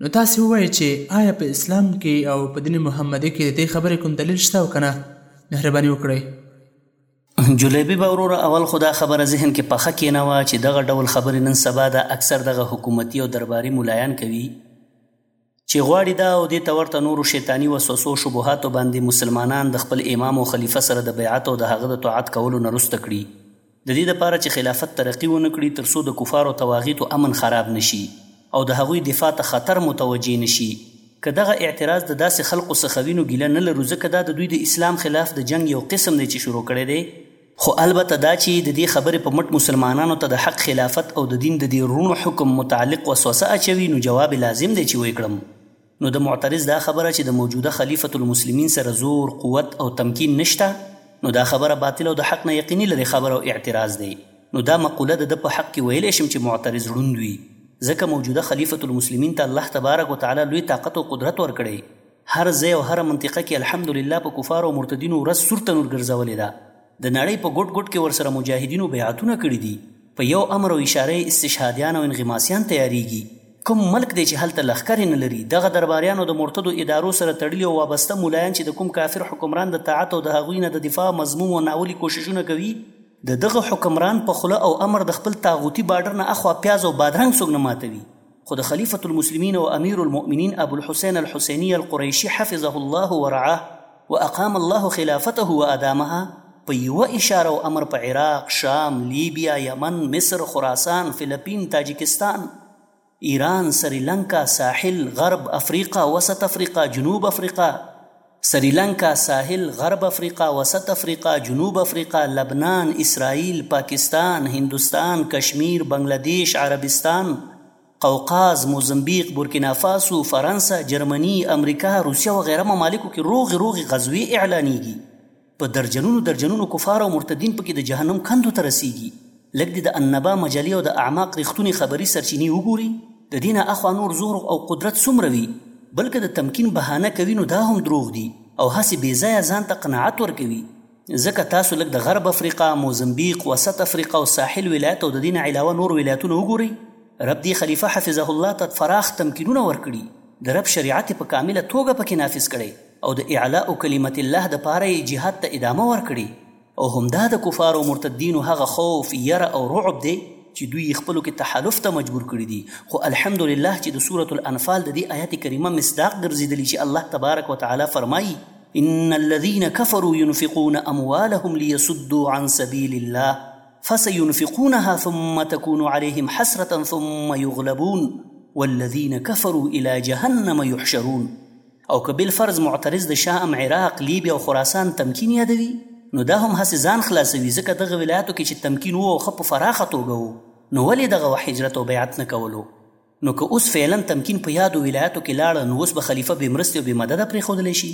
نو تاسې ووایئ چې آیا په اسلام کې او په دین محمدي کې د دې خبرې کوم دلیل شته او که نه؟ مهرباني وکړئ. جلیبیبه وروره اول خو دا خبره ذهن کې پخه کینوه چې دغه ډول خبرې نن سبا دا اکثر دغه حکومتي او درباري ملایان کوي چې غواړي دا او دې ته ورته نورو شیطاني وسوسو او شبهاتو باندې مسلمانان د خپل امام او خلیفه سره د بیعت او د هغه د طاعت کولو نه رسته کړي. د دې لپاره چې خلافت ترقي ونه کړي تر څو د کفارو او طواغیتو امن خراب نه شي او د هغوی دفاع ته خطر متوجه نه شي. که دغه اعتراض د داسې خلقو څخه وي نو ګیله نه لرو ځکه دا د دوی د اسلام خلاف د جنګ یو قسم دی چې شروع کړی دی، خو البته دا چې د دې خبرې په مټ مسلمانانو ته د حق خلافت او د دین د دې روڼ حکم متعلق وسوسه اچوي نو جواب یې لازم دی چې ویې کړم. نو د معترض دا خبره چې د موجوده خلیفة المسلمین سره زور، قوت او تمکین نشته نو دا خبره باطله او د حق نه یقیني لرې خبره او اعتراض دی. نو دا مقوله د ده په حق کې ویلی شم چې معترض ړوند وي، ځکه موجوده خلیفة المسلمین ته الله تبارک و تعالی لوی طاقت او قدرت ورکړی، هر ځای او هره منطقه کې الحمدلله په کفارو او مرتدینو ورځ سور تنور ګرځولی ده، د نړۍ په ګوټ ګوټ کې ورسره مجاهدینو بیعتونه کړي دي، په یو امر او اشاره یې استشهادیان او انغماسیان تیاریږي، کوم ملک دی چې هلته لښکرې نه لري، دغه درباریان او د مرتدو ادارو سره تړلي او وابسته ملایان چې د کوم کافر حکمران د طاعت او د هغوی نه د دفاع مذموم او ناولي کوششونه کوي، د دغه حکمران په خوله او امر د خپل طاغوتي باډر نه اخوا پیاز او بادرنګ څوک نه ماتوي. خو د خلیفة المسلمین او امیر المؤمنین ابو الحسین الحسینی القریشی حفظه الله ورعاه واقام الله خلافته وادامها په یوه اشاره او امر په عراق، شام، لیبیا، یمن، مصر، خراسان، فلپین، تاجکستان، ایران، سریلنکا، ساحل، غرب، افریقا، وسط افریقا، جنوب افریقا، سریلانکا، ساحل، غرب افریقا، وسط افریقا، جنوب افریقا، لبنان، اسرائیل، پاکستان، هندوستان، کشمیر، بنګله دیش، عربستان، قوقاز، موزمبیق، بورکینافاسو، فرانسه، جرمني، امریکا، روسیه وغیره ممالکو کې روغې روغې غزوې اعلانېږي. په درجنونو درجنونو کفار او مرتدین پکې د جهنم کندو ته رسیږي لږ د النبا مجلې او د اعماق رښتونې خبري سرچینې وګوري د دینه اخوا نور زور او قدرت څومره وي بلکې د تمکین بهانه کوي نو دا هم دروغ دي او هسې بې ځایه ځان ته قناعت ورکوي ځکه تاسو لږ د غرب افریقا موزمبیق وسط افریقا او ساحل ولایت او د دین علاوه نور ولایتونه وګورئ رب دې خلیفه حفظه الله ته فراخ تمکینونه ورکړي د رب شریعت په کامله توګه پکې نافذ کړي او د اعلاء کلمت الله د پاره یې جهاد ته ادامه ورکړي او همدا د کفار او مرتدینو هغه خوف یره او رعب دی چې دوی یې خپلو کې تحالف ته مجبور کړي دي خو الحمدلله چې د سورة الانفال د دې آیت کریمه مصداق ګرځېدلی چې الله تبارک وتعالی فرمایي ان الذين كفروا ينفقون اموالهم ليصدوا عن سبيل الله فسينفقونها ثم تكون عليهم حسرة ثم يغلبون والذين كفروا إلى جهنم يحشرون او که بالفرض معترض د شام، عراق، لیبیا او خراسان تمکین یادوي، نو دا هم هسې ځان خلاصوي، ځکه دغه ولایاتو کې چې تمکین وو او ښه په فراخه توګه وو، نو ولې دغه وخت هجرت او بیعت نه کولو؟ نو که اوس فعلا تمکین په یادو ولایاتو کې لاړ، نو اوس به خلیفه بې مرستې او بې مدده پرېښودلی شي؟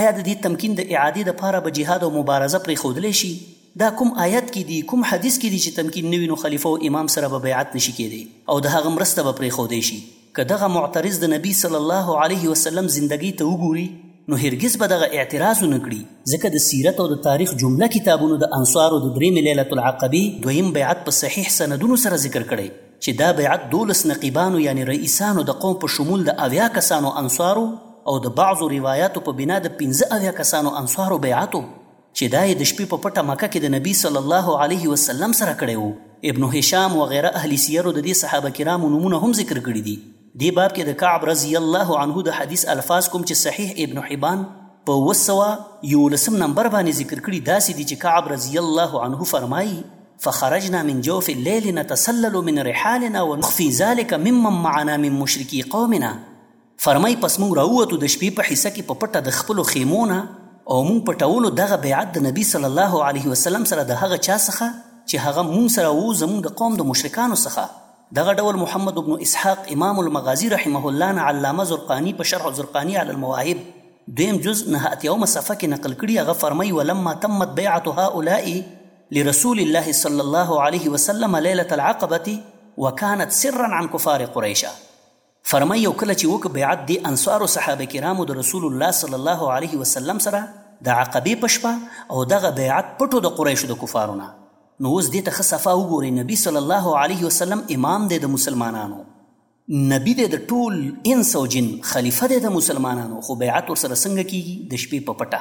ایا د دې تمکین د اعادې لپاره به جهاد او مبارزه پرېښودلی شي؟ دا کوم آیت کې دي کوم حدیث کې دي چې تمکین نه وي نو خلیفه او امام سره به بیعت نشي کېدی او د هغه مرسته به پرېښودی شي که دغه معترض د نبی صلی الله علیه وسلم زندګۍ ته وګوري نو هرګز به دغه اعتراض ونه کړي ځکه د سیرت او د تاریخ جمله کتابونو د انصارو د درېمې لیلة العقبې دویم بیعت په صحیح سندونو سره ذکر کړی چې دا بیعت دولس نقیبانو یعنی رئیسانو د قوم په شمول د اویا کسانو انصارو او د بعضو روایاتو په بنا د پنځه اویا کسانو انصارو بیعت چې دا یې د شپې په پټه مکه کې د نبي صلی الله علیه وسلم سره کړی وو ابن هشام وغیره اهل سیرو د دې صحابه کرامو نومونه هم ذکر کړي دي دې باب کې د کعب رضی الله عنه د حدیث الفاظ کوم چې صحیح ابن حبان په وسوه یولسم نمبر باندې ذکر کړي داسې دي چې کعب رضی الله عنه فرمایي فخرجنا من جوف الليل نتسلل من رحالنا ونخفي ذلك ممن معنا من مشركي قومنا فرمايي، پس موږ راووتو د شپې په حصه کې په پټه د خپلو خيمو نه او موږ پټولو دغه بيعت د نبي صلی الله عليه وسلم سره د هغه چا څخه چې هغه موږ سره وو زموږ د قوم د مشرکانو څخه دغه ډول محمد بن اسحاق امام المغازي رحمه الله نه علامه زرقاني په شرح زرقاني علی المواهب دویم جز نه اتیاومه صفحه کې نقل کړي هغه فرمایي ولما تمت بیعة هؤلاء لرسول الله صلی الله علیه وسلم لیلة العقبة وكانت سرا عن كفار قريش فرمايي او کله چې وکړ بيعت دې انصارو صحابه کرامو د رسول الله صلی الله علیه وسلم سره د عقبې په شپه او دغه بيعت پټو د قريشو د کفارو نه نو اوس دې ته ښه صفا وګورئ نبي صلی الله علیه وسلم امام دی د مسلمانانو نبی دی د ټول انس او جن خلیفه دی د مسلمانانو خو بیعت ورسره څنګه کیږي د شپې په پټه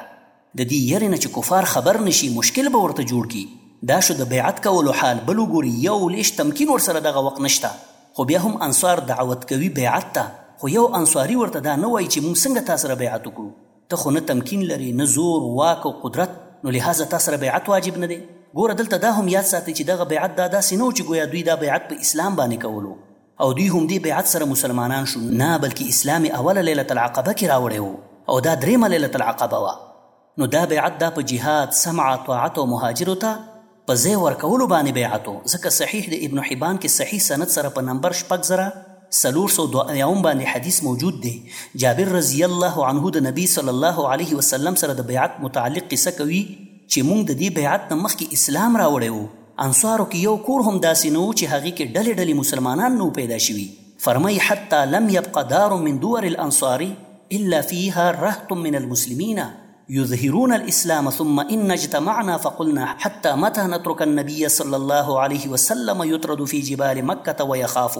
د دې يرې نه چې کفار خبر نه شي مشکل به ورته جوړ کړي، دا شو د بيعت کولو حال، بل وګوري يو ليش تمکين ورسره دغه وخت نه شته، خو بيا هم انصار دعوت کوي بيعت ته، خو يو انصاري ورته دا نه وايي چې موږ څنګه تا سره بيعت وکړو، ته خو نه تمکين لرې، نه زور، واک او قدرت، نو لهذا تا سره بيعت واجب نه دی، ګوره دلته دا هم ياد ساتئ چې دغه بيعت دا داسې نه و چې ګويا دوی دا بيعت په اسلام باندې کولو، او دوی هم دې بیعت سره مسلمانان شو نه بلکې اسلام یې اوله لیلة العقبه کې راوړی و او دا درېیمه لیلة العقبه وه نو دا بیعت دا په جهاد سمعه طاعت او مهاجرو ته په ځای ورکولو باندې بیعت و ځکه صحیح د ابن حبان کې صحیح سند سره په نمبر شپږ زره څلور سوه دوه اویاوم باندې حدیث موجود دی جابر رضی الله عنه د نبی صلی الله علیه وسلم سره د بیعت متعلق قصه کوي چې موږ د دې بیعت نه مخکې اسلام راوړی و انصارو کې یو کور هم داسې نه و چې هغې کې ډلې ډلې مسلمانان نه پیدا شوي فرمایي حتی لم یبق دار من دور الانصار الا فيها رهط من المسلمين يظهرون الاسلام ثم ان اجتمعنا فقلنا حتى متى نترك النبي صلى الله عليه وسلم يطرد في جبال مكه ويخاف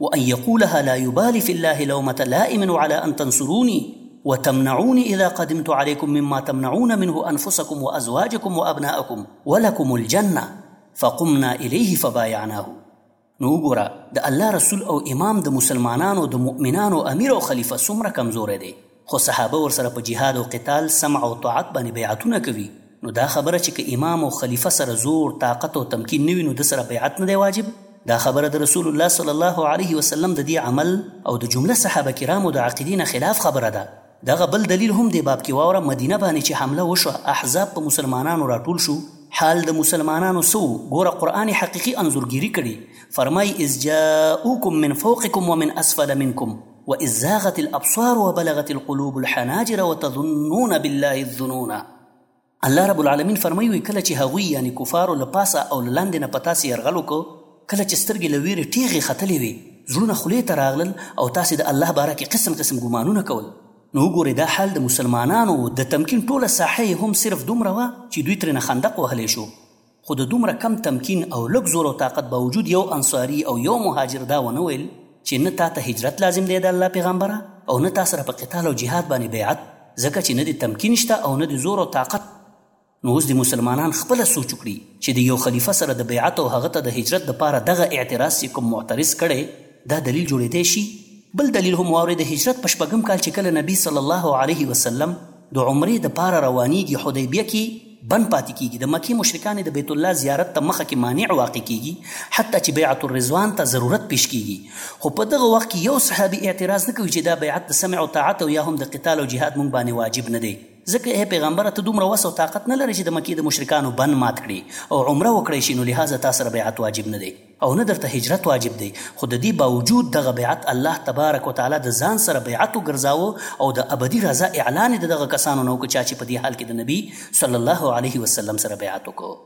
وأن يقولها لا يبالي في الله لومة لائم على أن تنصروني وتمنعوني إذا قدمت عليكم مما تمنعون منه أنفسكم وأزواجكم وأبناءكم ولكم الجنة فقمنا إليه فبايعناه نو وګوره د الله رسول او امام د مسلمانانو د مؤمنانو امیر او خلیفہ څومره کمزوره دی خو صحابه ورسره په جهاد او قتال سمع او طاعت باندې بیعتونه کوي نو دا خبره چې که امام او خلیفه سره زور طاقت او تمکین نه وي نو د سره بیعت نه دی واجب دا خبره د رسول الله صلی الله علیه وسلم د دې عمل او د جمله صحابه کرامو د عقیدې نه خلاف خبره ده دغه بل دلیل هم دی باب کې واوره مدینه باندې چې حمله وشوه احزاب په مسلمانانو راټول شو حال د مسلمانانو سو ګوره قرآن حقیقي انځورګیری کړي فرمای از جاءوکم من فوقکم ومن اسفل منکم واذ زاغت الابصار وبلغت القلوب الحناجر وتظنون بالله الظنون الله رب العالمین فرمایوي کله چې هغوی یعنی کفارو له پاسه او له لاندې نه په تاسې یرغل وکړو کله چې سترګې له ویرې ټیغې ختلې وي زړونه خولې ته راغلل او تاسې د الله باره کې قسم قسم ګمانونه کول نو وګورئ دا حال د مسلمانانو د تمکین ټوله ساحه هم صرف دومره وه چې دوی ترې نه خندق وهلی شو خو د دومره کم تمکین او لږ زور او طاقت باوجود یو انصاری او یو مهاجر دا ونه ویل چې نه تا ته هجرت لازم دی د الله پیغمبره او نه تا سره په قتال او جهاد باندې بیعت ځکه چې نه د تمکین شته او نه د زور او طاقت نو اوس د مسلمانان خپل سوچ وکړي چې د یو خلیفه سره د بیعت او هغه ته د هجرت د پاره دغه اعتراض چې کوم معترض کړي دا دلیل جوړیدای شي بل دلیل هم واورئ د هجرت په شپږم کال چې کله نبی صلی الله علیه وسلم د عمرې د پاره روانیږي حدیبیه کې بن پاتې کیږي د مکې مشرکان د بیت الله زیارت ته مخه کې مانع واقع کیږي حتی چې بیعت الرضوان ته ضرورت پیش کیږي خو په دغه وخت کې یو صحابي اعتراض نه کوي چې دا بیعت د سمع او طاعت او یا هم د قتال او جهاد مونږ باندې واجب نه دی ځکه ای پیغمبره ته دومره وس او طاقت نه لرې چې د مکې د مشرکانو بن مات کړې او عمره وکړی شي نو لهذا تا سره بیعت واجب نه دی او نه درته هجرت واجب دی، خو د دې باوجود دغه بیعت الله تبارک و تعالی د ځان سره بیعت وګرځاوه او د ابدي رضا اعلان یې د دغه کسانو نه وکړ چا چې په دې حال کې د نبي صلی الله علیه وسلم سره بیعت وکړ.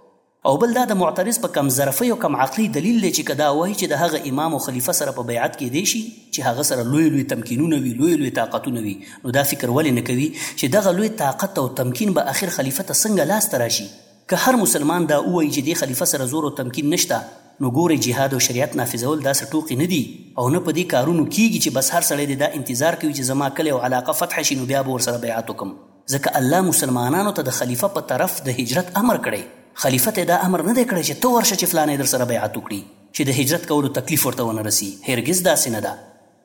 او بل دا د معترض په کم ظرفۍ او کم عقلۍ دلیل دی چې که دا وایي چې د هغه امام او خلیفه سره په بیعت کیدای شي چې هغه سره لوی لوی تمکینونه وي، لوی لوی طاقتونه وي، نو دا فکر ولې نه کوي چې دغه لوی طاقت او تمکین به اخر خلیفه ته څنګه لاس ته راشي؟ که هر مسلمان دا ووایی چې دې خلیفه سره زور او تمکین نشته نو ګورئ جهاد او شریعت نافذول داسې ټوقې نه دي او نه په دې کارونو کیږي چې بس هر سړی دې دا انتظار کوي چې زما کلی او علاقه فتح شي نو بیا به ورسره بیعت وکړم ځکه الله مسلمانانو ته د خلیفه په طرف د هجرت امر کړی خلیفه ته دا امر نه دی کړی چې ته ورشه چې فلانی درسره بیعت وکړي چې د هجرت کولو تکلیف ورته ونه رسي هرګز داسې نه ده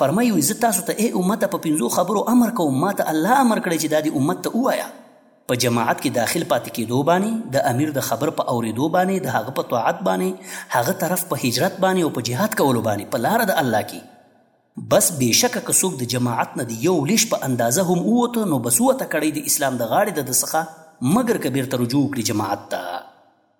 فرمایي زه تاسو ته اې امته په پنځو خبرو امر کوم ما ته الله امر کړی چې دا دې امت ته ووایه په جماعت کې داخل پاتې کېدو باندې د امیر د خبر په اورېدو باندې د هغه په طاعت باندې هغه طرف په هجرت باندې او په جهاد کولو باندې په لار د الله کې بس بېشکه که څوک د جماعت نه د یو لیش په اندازه هم ووته نو بس ووته کړی د اسلام د غاړې د ده څخه مګر که بیرته رجوع وکړي جماعت ته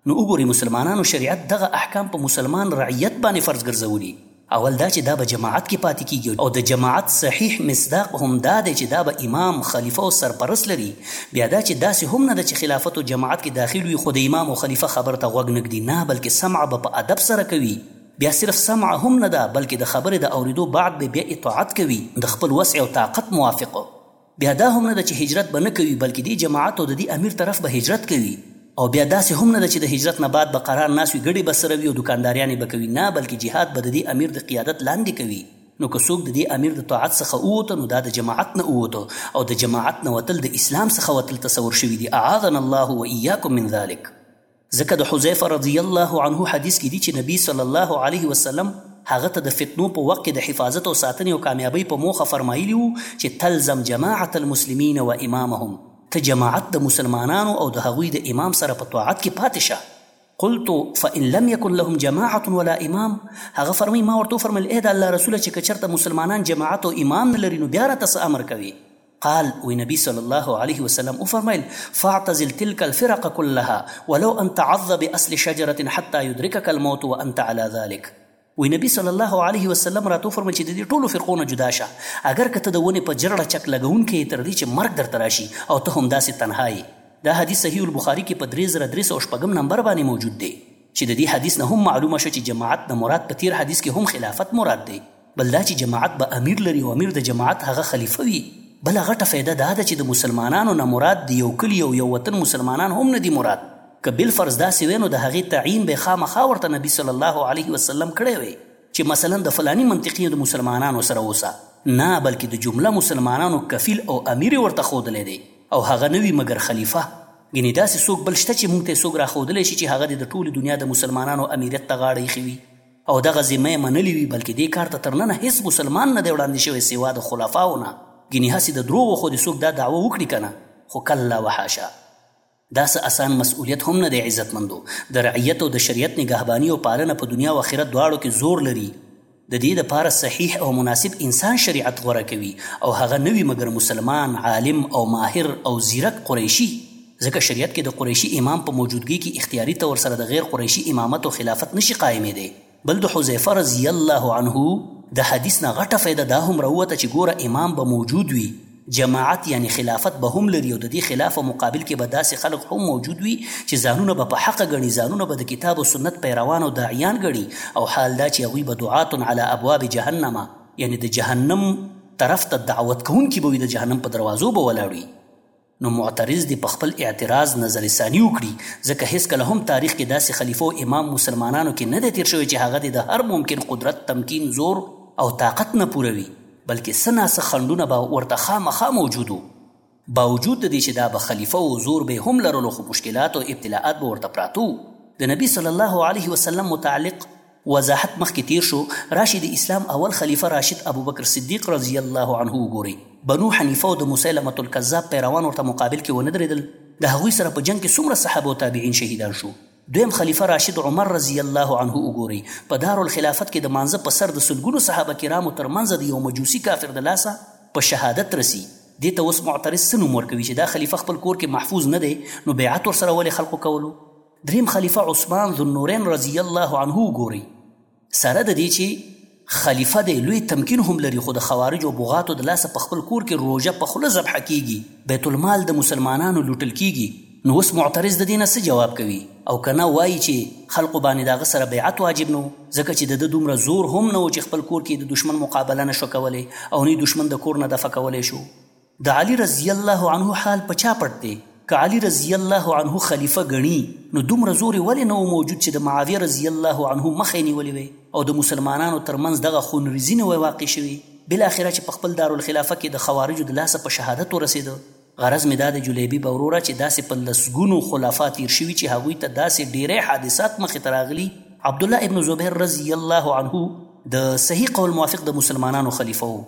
نو وګورئ مسلمانانو شریعت دغه احکام په مسلمان رعیت باندې فرض ګرځولي، اول دا چې دا به جماعت کې پاتې کیږي او د جماعت صحیح مصداق هم دا دی چې دا به امام، خلیفه او سرپرست لري، بیا دا چې داسې هم نه ده چې خلافت او جماعت کې داخل وي خو د امام او خلیفه خبرې ته غوږ نه ږدي نه بلکې سمع به په ادب سره کوي، بیا صرف سمع هم نه ده بلکې د خبرې د اوریدو بعد به بیا اطاعت کوي د خپل وسع او طاقت موافق. بیا دا هم نه ده چې هجرت به نه کوي بلکې دې جماعت او د دې امیر طرف به هجرت کوي او بیا داسې هم نه ده چې د هجرت نه بعد به قرار ناست وي ګډې به سره وي او دوکانداریانې به کوي نه بلکې جهاد به د دې امیر د قیادت لاندې کوي نو که څوک د دې امیر د طاعت څخه ووته نو دا د جماعت نه ووته او د جماعت نه وتل د اسلام څخه وتل تصور شوي دي اعاذنا الله و ایاکم من ذلک. ځکه د حذیفه رضی الله عنه حدیث کې دي چې نبي صلی الله علیه وسلم هغه ته د فتنو په وخت کې د حفاظت او ساتنې او کامیابۍ په موخه فرمایلي وو چې تلزم جماعة المسلمین و امامهم، ته جماعت د مسلمانانو او د هغوی د امام سره په طاعت کې پاتې شه. قلت، فإن لم يكن لهم جماعة ولا امام، هغه فرمایي ما ورته وفرمایل، ای د الله رسوله چې که چېرته مسلمانان جماعت او امام نه لري نو بیا راته څه امر کوې؟ قال وی نبی صلی الله علیه وسلم وفرمایل فاعتزل تلك الفرق كلها ولو ان تعض باصل شجره حتى يدركك الموت وانت على ذلك وی نبی صلی الله علیه وسلم راته وفرمایل چې د دې ټولو فرقو نه جدا شه اګر که ته د ونې په جرړه چک لګونکی یې تر دې چې مرګ درته راشي او ته همداسې تنها یې دا حدیث صحیح البخاري کې په درې زره درې سوه شپږم نمبر باندې موجود دی چې د دې حدیث نه هم معلومه شوه چې جماعت نه مراد په تېر حدیث کې هم خلافت مراد دی بل دا چې جماعت به امیر لري او امیر د جماعت هغه خلیفه وي بله غټه فایده دا ده چې د مسلمانانو نه مراد د یو کلي او یو وطن مسلمانان هم نه دي مراد که بالفرض داسې وی نو د هغې تعین به خامخا ورته نبي صلی الله علیه وسلم کړی وی چې مثلا د فلاني منطقې د مسلمانانو سره اوسه نه بلکې د جمله مسلمانانو کفیل او امیر یې ورته ښودلی دی او هغه نه وي مګر خلیفه ګنې داسې څوک بل شته چې موږ ته یې څوک راښودلی شي چې هغه دې د ټولې دنیا د مسلمانانو امیریت ته غاړه ایښې وي او دغه ذمه یې منلې وي بلکې دې کار ته تر ننه هیڅ مسلمان نه دی وړاندې شوی سوا د خلفاو نه ګینې هسې د دروغو خو دې څوک دا دعوه وکړي که نه خو کلا وحاشا دا څه اسان مسؤلیت هم نه دی عزتمندو د رعیت او د شریعت نګهباني او پالنه په دنیا او آخرت دواړو کې زور لري د دې لپاره صحیح او مناسب انسان شریعت غوره کوي او هغه نه وي مګر مسلمان عالم او ماهر او ځیرک قریشي ځکه شریعت کې د قریشي امام په موجودګي کې اختیاري طور سره د غیر قریشي امامت او خلافت نشي قایمېدی بل د حذیفه رضی الله عنه د حدیث نه غټه فایده دا هم راووته چې ګوره امام به موجود وي جماعت یعنی خلافت به هم لري او د دې خلاف او مقابل کې به داسې خلک هم موجود وي چې ځانونه به په حق ګڼي ځانونه به د کتاب او سنت پیروان او داعیان ګڼي او حال دا چې هغوی به دعات علی ابواب جهنم یعنی د جهنم طرف ته دعوت کوونکي به وي د جهنم په دروازو به ولاړ وي نو معترض دې په خپل اعتراض نظر ثاني وکړي، ځکه هېڅکله هم تاریخ کې داسې خلیفه او امام مسلمانانو کې نه دی تېر شوی چې هغه دې د هر ممکن قدرت، تمکین، زور او طاقت نه پوره وي، بلکې څه نا څه خنډونه به ورته خامخا موجود وو، باوجود د دې چې دا به خلیفه و، زور به یې هم لرلو، خو مشکلات او ابتلاءات به ورته پراته وو، د نبي صلی الله علیه وسلم متعلق. وضاحت مخکې تیر شو، راشئ د اسلام اول خلیفه راشد ابوبکر صدیق رضی الله عنه وګورئ، بنو حنیفه او د مسیلمة الکذاب پیروان ورته مقابل کې ونه دریدل، د هغوی سره په جنګ کې څومره صحابه او تابعین شهیدان شو، دویم خلیفه راشد عمر رضی الله عنه وګورئ، په دار الخلافت کې د مانځه په سر د سلګونو صحابه کرامو تر منځه د یو مجوسي کافر د لاسه په شهادت رسی، دې ته اوس معترض څه نوم ورکوي چې دا خلیفه خپل کور کې محفوظ نه دی نو بیعت ورسره ولې خلقو کولو؟ دریم خلیفه عثمان ذوالنورین رضی الله عنه وګورئ سره د دې چې خلیفه دی لوی تمکین هم لري خو د خوارجو بغاتو د لاسه په خپل کور کې روژه په خوله ذبحه کیږي بیت المال د مسلمانانو لوټل کیږي نو اوس معترض د دې نه څه جواب کوي او که نه وایي چې خلقو باندې د هغه سره بیعت واجب نه ځکه چې د ده دومره زور هم نه و چې خپل کور کې د دشمن مقابله نه شو کولی او نه دشمن د کور نه دفع کولی شو د علی رضی الله عنه حال په چا پټ دی که علی رضی الله عنه خلیفه ګڼي نو دومره زور یې ولې نه و موجود چې د معاویه رضی الله عنه مخه یې نیولې وی او د مسلمانانو ترمنځ دغه خونریزي نه وای واقع شوې بالاخره چې په خپل دارالخلافه کې د خوارجو د لاسه په شهادت ورسېده غرض مې دا د جلیبي به وروره چې داسې په لسګونو خلفا تیر شوي چې هغوی ته داسې ډیری حادثات مخې ته راغلي عبدالله ابن زبیر رضی الله عنه د صحیح قول موافق د مسلمانانو خلیفه و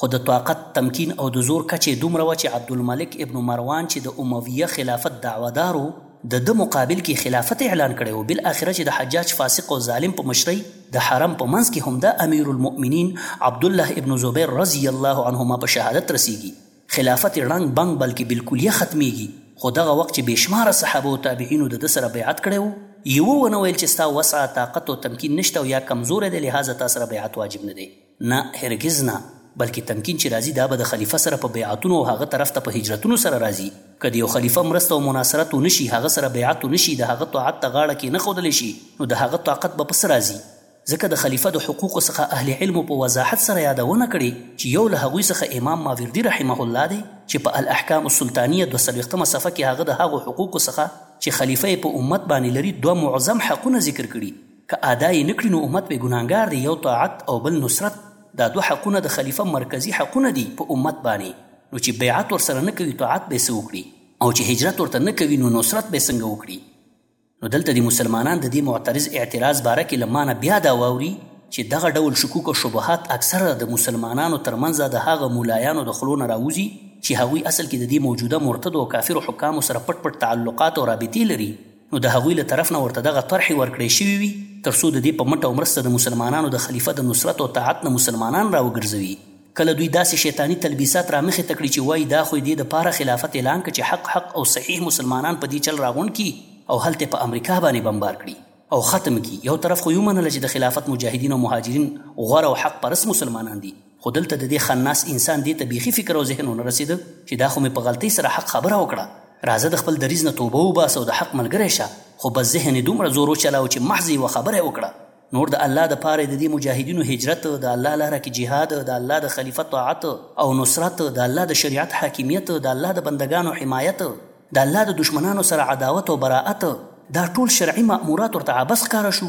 خو د طاقت، تمکین او د زور کچه یې دومره وه چې عبدالملک ابن مروان چې د امویه خلافت دعوه دار و، د ده مقابل کې یې خلافت اعلان کړی و، بالاخره چې د حجاج فاسق او ظالم په مشرۍ د حرم په منځ کې همدا امیرالمؤمنین عبدالله ابن زبیر رضی الله عنهما په شهادت رسېږي، خلافت یې ړنګ بنګ بلکې بالکلیه ختمېږي، خو دغه وخت چې بې شماره صحابه او تابعینو د ده سره بیعت کړی و، یوه ونه ویل چې ستا وسعه، طاقت او تمکین نشته او یا کمزوری دی لهذا تا سره بیعت واجب نه دی. نه هرګز نه، بلکې تمکین چې راځي دا به د خلیفه سره په بیعتونو او هغه طرف ته په هجرتونو سره راځي، که د یو خلیفه مرسته او مناصرت ونه شي، هغه سره بیعت ونه شي، د هغه طاعت ته غاړه کېنښودل شي، نو د هغه طاقت به په څه راځي؟ ځکه د خلیفه د حقوقو څخه اهل علمو په وضاحت سره یادونه کړې چې یو له هغوی څخه امام ماوردي رحمه الله دی چې په الاحکام السلطانیه دوه څلوېښتمه صفحه کې هغه د هغو حقوقو څخه چې خلیفه یې په امت باندې لري دوه معظم حقونه ذکر کړي، که ادا یې نه کړي نو امت پرې ګناهګار دی، یو طاعت او بل نصرت، دا دوه حقونه د خلیفه مرکزي حقونه دي په امت باندې، نو چې بیعت ورسره نه کوي طاعت به یې څه وکړي او چې هجرت ورته نه کوي نو نصرت به یې څنګه وکړي؟ نو دلته دې مسلمانان ددې معترض اعتراض باره کې له مانه بیا دا واوري چې دغه ډول شکوک او شبهات اکثره د مسلمانانو تر منځ د هغه ملایانو د خولو نه راوځي چې هغوی اصل کې ددې موجوده مرتدو او کافرو حکامو سره پټ پټ تعلقات او رابطې لري نو د هغوی له طرف نه ورته دغه طرحې ورکړی شوي وي تر څو د دې په مټ او مرسته د مسلمانانو د خلیفه د نصرت او طاعت نه مسلمانان را وګرځوي کله دوی داسې شیطاني تلبیسات را مخې ته کړي چې وایي دا خو یې دې د پاره خلافت اعلان کړ چې حق حق او صحیح مسلمانان په دې چل را غونډ کړي او هلته په امریکا باندې بمبار کړي او ختم کړي یو طرف خو یې ومنله چې د خلافت مجاهدین او مهاجرین غوره او حق پرست مسلمانان دي خو دلته د دې خناس انسان دې ته بېخي فکر او ذهن ونه رسېده چې دا خو مې په غلطۍ سره حق خبره وکړه، راځه د خپل دریځ نه توبه وباسه او د حق ملګری شه، خو بس ذهن یې دومره زور وچلاوه چې محض یوه خبره یې وکړه، نور د الله د پاره یې د دې مجاهدینو هجرت، د الله لاره کې جهاد، د الله د خلیفه طاعت او نصرت، د الله د شریعت حاکمیت، د الله د بندګانو حمایت، د الله د دښمنانو سره عداوت او برائت، دا ټول شرعي مأمورات ورته عبث ښکاره شو.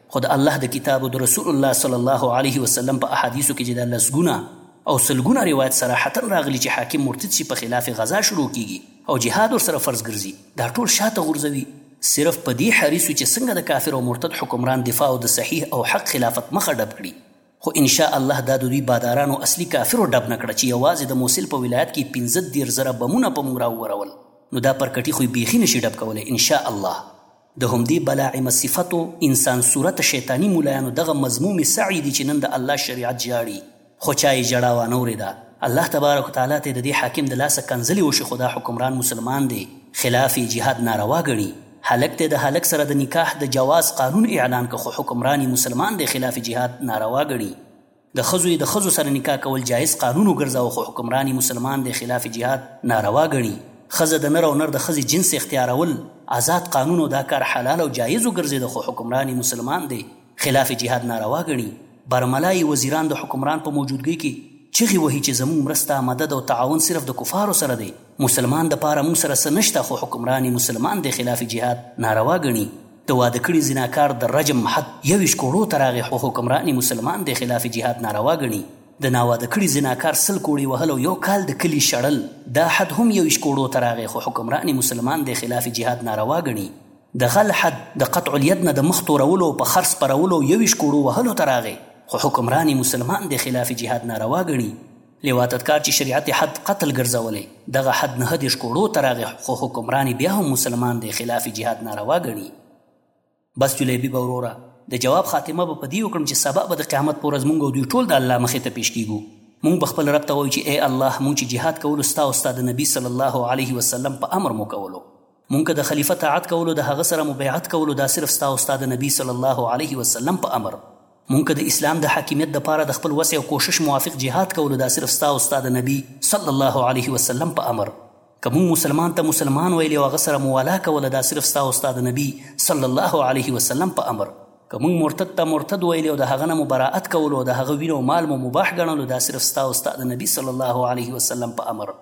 خو د الله د کتاب او د رسول الله صلی الله علیه وسلم په احادیثو کې چې دا لسګونه او سلګونه روایت صراحتا راغلي چې حاکم مرتد شي په خلاف غزا شروع کیږي او جهاد ورسره فرض ګرځي دا ټول شاته غورځوي صرف په دې حریص چې څنګه د کافر او مرتد حکمران دفاع او د صحیح او حق خلافت مخه ډب کړي خو ان شاء الله دا د دوی بادارانو اصلي کافرو ډب نه کړه چې یوازې د موصل په ولایت کې پنځه دېرش زره بمونه په موږ راوورول نو دا پرکټي خو یې بیخي نشي ډب کولی ان شاء الله د همدې بلاعمه صفتو انسان صورته شیطاني ملایانو دغه مذمومې سعی دي چې نن د الله شریعت ژاړي خو چا یې ژړا وانه ورېده. الله تبارک وتعالی ته د دې حاکم د لاسه کنځلې وشوې خو دا حکمران مسلمان دی خلاف یې جهاد ناروا ګڼي. هلک دی د هلک سره د نکاح د جواز قانون اعلان کړ خو حکمران یې مسلمان دی خلاف یې جهاد ناروا ګڼي. د ښځو یې د ښځو سره نکاح کول جایز قانون وګرځاوه خو حکمران یې مسلمان دی خلاف جهاد ناروا ګڼي ښځه د نر او نر د ښځې جنس اختیارول ازاد قانون او دا کار حلال او جایز وګرځیده خو حکمران یې مسلمان دی خلاف جهاد ناروا ګڼي برملا یې وزیران د حکمران په موجودګۍ کې چغې وهي چې زموږ مرسته مدد او تعاون صرف د کفارو سره دی مسلمان د پاره موږ سره څه نشته خو حکمران یې مسلمان دی خلاف جهاد ناروا ګڼي د واده کړي زناکار د رجم حد یوویشت کوړو ته راغی خو حکمران یې مسلمان دی خلاف جهاد ناروا ګڼي د ناواده کړي زناکار سل کوړي وهل او یو کال د کلي شړل دا حد هم یوویشت کوړو ته راغی خو حکمران یې مسلمان دی خلاف جهاد ناروا ګڼي د غل حد د قطع الید نه د مخ تورولو او په خر سپرولو او یوویشت کوړو وهلو ته راغی خو حکمران یې مسلمان دی خلاف جهاد ناروا ګڼي لواطتکار چی شریعت یې حد قتل ګرځولی دغه حد نهه دېرش کوړو ته راغی خو حکمران یې بیا هم مسلمان دی خلاف یې جهاد ناروا ګڼي. بس جلیبی به وروره د جواب خاتمه به په دی وکړم چی سبا به د قیامت په ورځ مونږ او دوی ټول د الله مخی ته پیش کیږو مونږ به خپل رب ته وایو چی ای الله مونږ چی جهاد کولو ستا او ستا د نبی صلی الله علیه وسلم په امر مو کولو مونږ که د خلیفه طاعت کولو د هغه سره مو بیعت کولو دا صرف ستا او ستا د نبی صلی الله علیه وسلم په امر. مونږ که د اسلام د حاکمیت د پاره د خپل وسع او کوشش موافق جهاد کولو دا صرف ستا او ستا د نبی صلی الله علیه وسلم په امر. که مونږ مسلمان ته مسلمان ویل او هغه سره موالا کوله دا صرف ستا او ستا د نبی صلی الله علیه وسلم په امر. که مونږ مرتد ته مرتد ویل او د هغه نه مو براءت کولو او د هغه وینه او مال مو مباح ګڼلو دا صرف ستا او ستا د نبی صلی الله علیه وسلم په امر.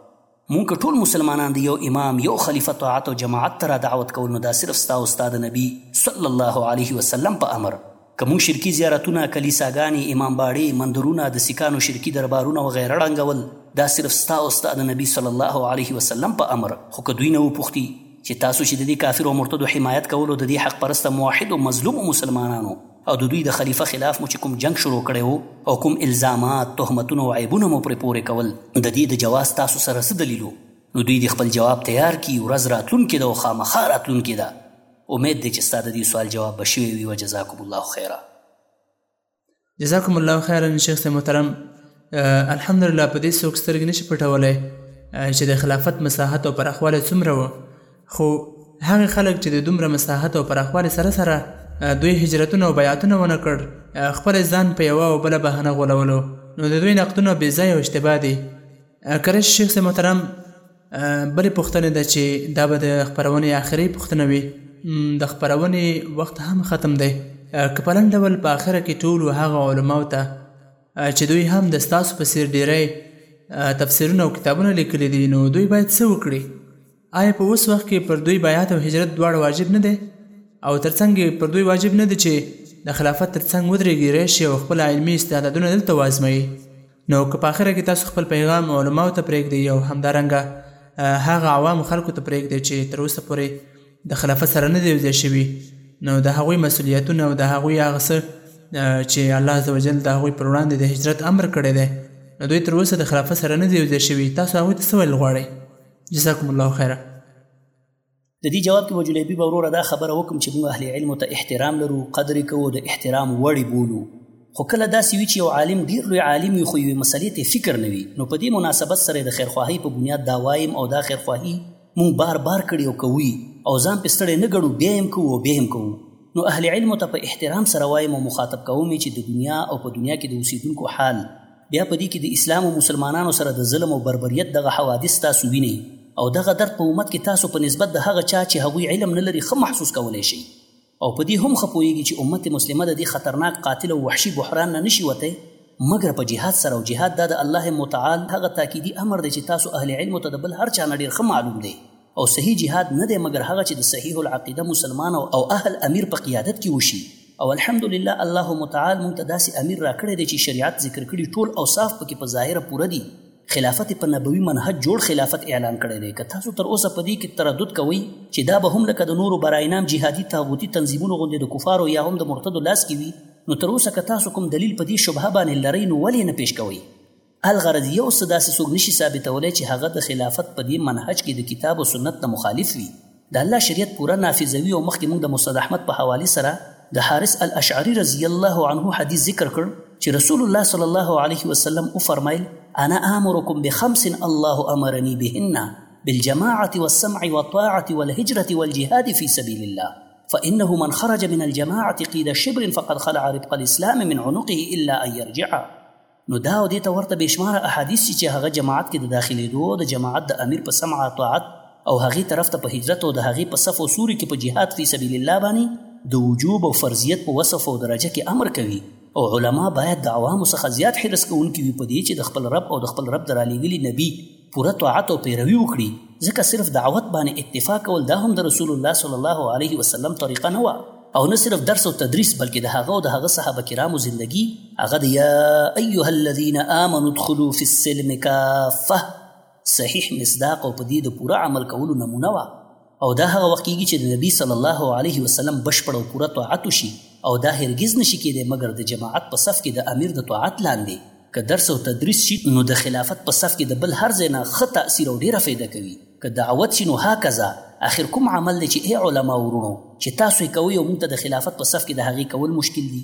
مونږ ټول مسلمانان د یو امام یو خلیفه طاعت او جماعت ته را دعوت کوو نو دا صرف ستا او ستا د نبی صلی الله علیه وسلم په امر که مونږ شرکی زیارتونه، کلیساګانی، امام باړی، مندرونه، د سیکانو شرکی دربارونه وغیره ړنګول دا صرف ستا او ستا د نبی صلی الله علیه وسلم په امر خو که دوی نه وپوښتی چی تاسو چی ددی کافرو او مرتدو حمایت کولو ددی حق پرسته موحدو مظلومو مسلمانانو او د دوی د خلیفه خلاف مو چې کوم جنګ شروع کړی وو او کوم الزامات، تهمتونه او عیبونه مو پرې پورې کول، د دې د جواز تاسو سره څه دلیل وو؟ نو دوی دې خپل جواب تیار کړي، ورځ راتلونکې ده او خامخا راتلونکې ده. امید دی چې ستا د دې سوال جواب به شوی وي وجزاکم الله خیرا. جزاکم الله خیرا شیخ صاحب محترم. الحمدلله په دې څوک سترګې نشي پټولی چې د خلافت مساحت او پراخوالی څومره و خو هغه خلک چې د دومره مساحت او پراخوالی سره سره دوی هجرتونه او بیعتونه ونه کړ خپل ځان په یوه او بله بهانه غولولو نو د دوی نقدونه بې ځای او اشتباه دي کله چې شیخ محترم بلې پوښتنې ده چې دا به د خپرونې آخري پوښتنه وي د خپرونې وخت هم ختم دی که په لنډ ډول په آخره کې ټولو هغه علماو ته چې دوی هم د ستاسو په څیر ډیری تفسیرونه او کتابونه لیکلي دي نو دوی باید څه وکړي آیا په اوس وخت کې پر دوی بیعت او هجرت دواړه واجب نه دی او ترڅنګ یې پر دوی واجب نه دی چې د خلافت ترڅنګ ودرېږي راشي او خپل علمي استعدادونه دلته وازمایي نو که په اخره کې تاسو خپل پیغام علماو ته پرېږدئ او همدارنګه هغه عوامو خلکو ته پرېږدئ چې تر اوسه پورې د خلافت سره نه دی یوځای شوی نو د هغوی مسؤلیتونه او د هغوی هغه څه چې الله عزوجل د هغوی پر وړاندې د هجرت امر کړی دی نو دوی تر اوسه د خلافت سره نه دی یوځای شوی تاسو هغوی ته څه ویل غواړئ جزاکم الله خیرا د دې جواب کې وجلیبی به وروره دا خبره وکم چې موږ اهل علم ته احترام لرو قدر کوو د احترام وړ بولو خو کله داسې وي چې یو عالم ډیر لوی عالم وي خو یوې مسلې ته فکر نه وي نو په دې مناسبت سره د خیرخواهۍ په بنیاد دا وایم او دا خیرخواهي مونږ بار بار کړي او کوو او ځان پې ستړی نه ګڼو بیا هم کوو او بیا هم کوو نو اهل علمو ته په احترام سره وایم او مخاطب کوم یې چې د دنیا او په دنیا کې د اوسېدونکو حال بیا په دې کې د اسلام او مسلمانانو سره د ظلم او بربریت دغه حوادث تاسو وینئ او دغه درد په امت کې تاسو په نسبت د هغه چا چې هغوی علم نه لري ښه محسوس کولی شئ او په دې هم ښه پوهېږي چې امت مسلمه د دې خطرناک قاتل او وحشي بحران نه نشي وتی مګر په جهاد سره او جهاد دا د الله متعال هغه تاکیدي امر دی چې تاسو اهل علم ته د بل هر چا نه ډېر ښه معلوم دی او صحیح جهاد نه دی مګر هغه چې د صحیح العقیده مسلمان او اهل امیر په قیادت کې وشي او الحمدلله الله متعال مونږ ته داسې امیر راکړی دی چې شریعت ذکر کړي ټول اوصاف پکې په ظاهره پوره دي خلافت په نبوي منهج جوړ خلافت اعلان کړی دی که تاسو تر اوسه په دې کې تردد کوئ چې دا به هم لکه د نورو برای نام جهادي تاغوتي تنظیمونو غوندې د کفارو یا هم د مرتدو لاس کې وي نو تر اوسه که تاسو کوم دلیل په دې شبهه باندې لرئ نو ولې نه پیش کوئ الغرض یو څه داسې څوک نشي ثابتولی چې هغه د خلافت په دې منهج کې د کتاب او سنت نه مخالف وي د الله شریعت پوره نافذوي او مخکې موږ د مسند احمد په حواله سره د حارث الاشعری رضی الله عنه حدیث ذکر کړ چې رسول الله صلی الله علیه وسلم او فرمایل انا امرکم بخمس الله امرني بهن بالجماعة والسمع والطاعة والهجرة والجهاد في سبيل الله فإنه من خرج من الجماعة قيد شبر فقد خلع ربق الإسلام من عنقه إلا أن يرجع نو دا او دې ته ورته بې شماره احادیث دي چې هغه جماعت کې د داخلېدو د جماعت د امیر په سمع طاعت او هغې طرف ته په هجرت او د هغې په صف او سوري کې په جهاد فی سبیل الله باندې د وجوب او فرضیت په وصف او درجه کې امر کوي او علما باید د عوامو څخه زیات حرس کوونکي وي په دې چې د خپل رب او د خپل رب د رالیږلي نبی پوره طاعت او پیروي وکړي ځکه صرف دعوت باندې اکتفا کول دا هم د رسول الله صلی الله علیه وسلم طریقه نه وه او نه صرف درس او تدریس بلکې د هغه او د هغه صحابه کرامو زندگی هغه د یا ایها الذین آمنوا ادخلوا فی السلم کافه صحیح مصداق او په دې د پوره عمل کولو نمونه وه او دا هغه وخت کیږي چې د نبی صلی الله علیه وسلم بشپړ او پوره طاعت وشي او دا هرګز نشي کېدای مګر د جماعت په صف کې د امیر د طاعت لاندې که درس او تدریس شي نو د خلافت په صف کې د بل هر ځای نه ښه تاثیر او ډیره فایده کوي که دعوت شي نو هکذا اخر کوم عمل دی چې ای علما ورونو چې تاسو یې کوئ او موږ ته د خلافت په صف کې د هغې کول مشکل دي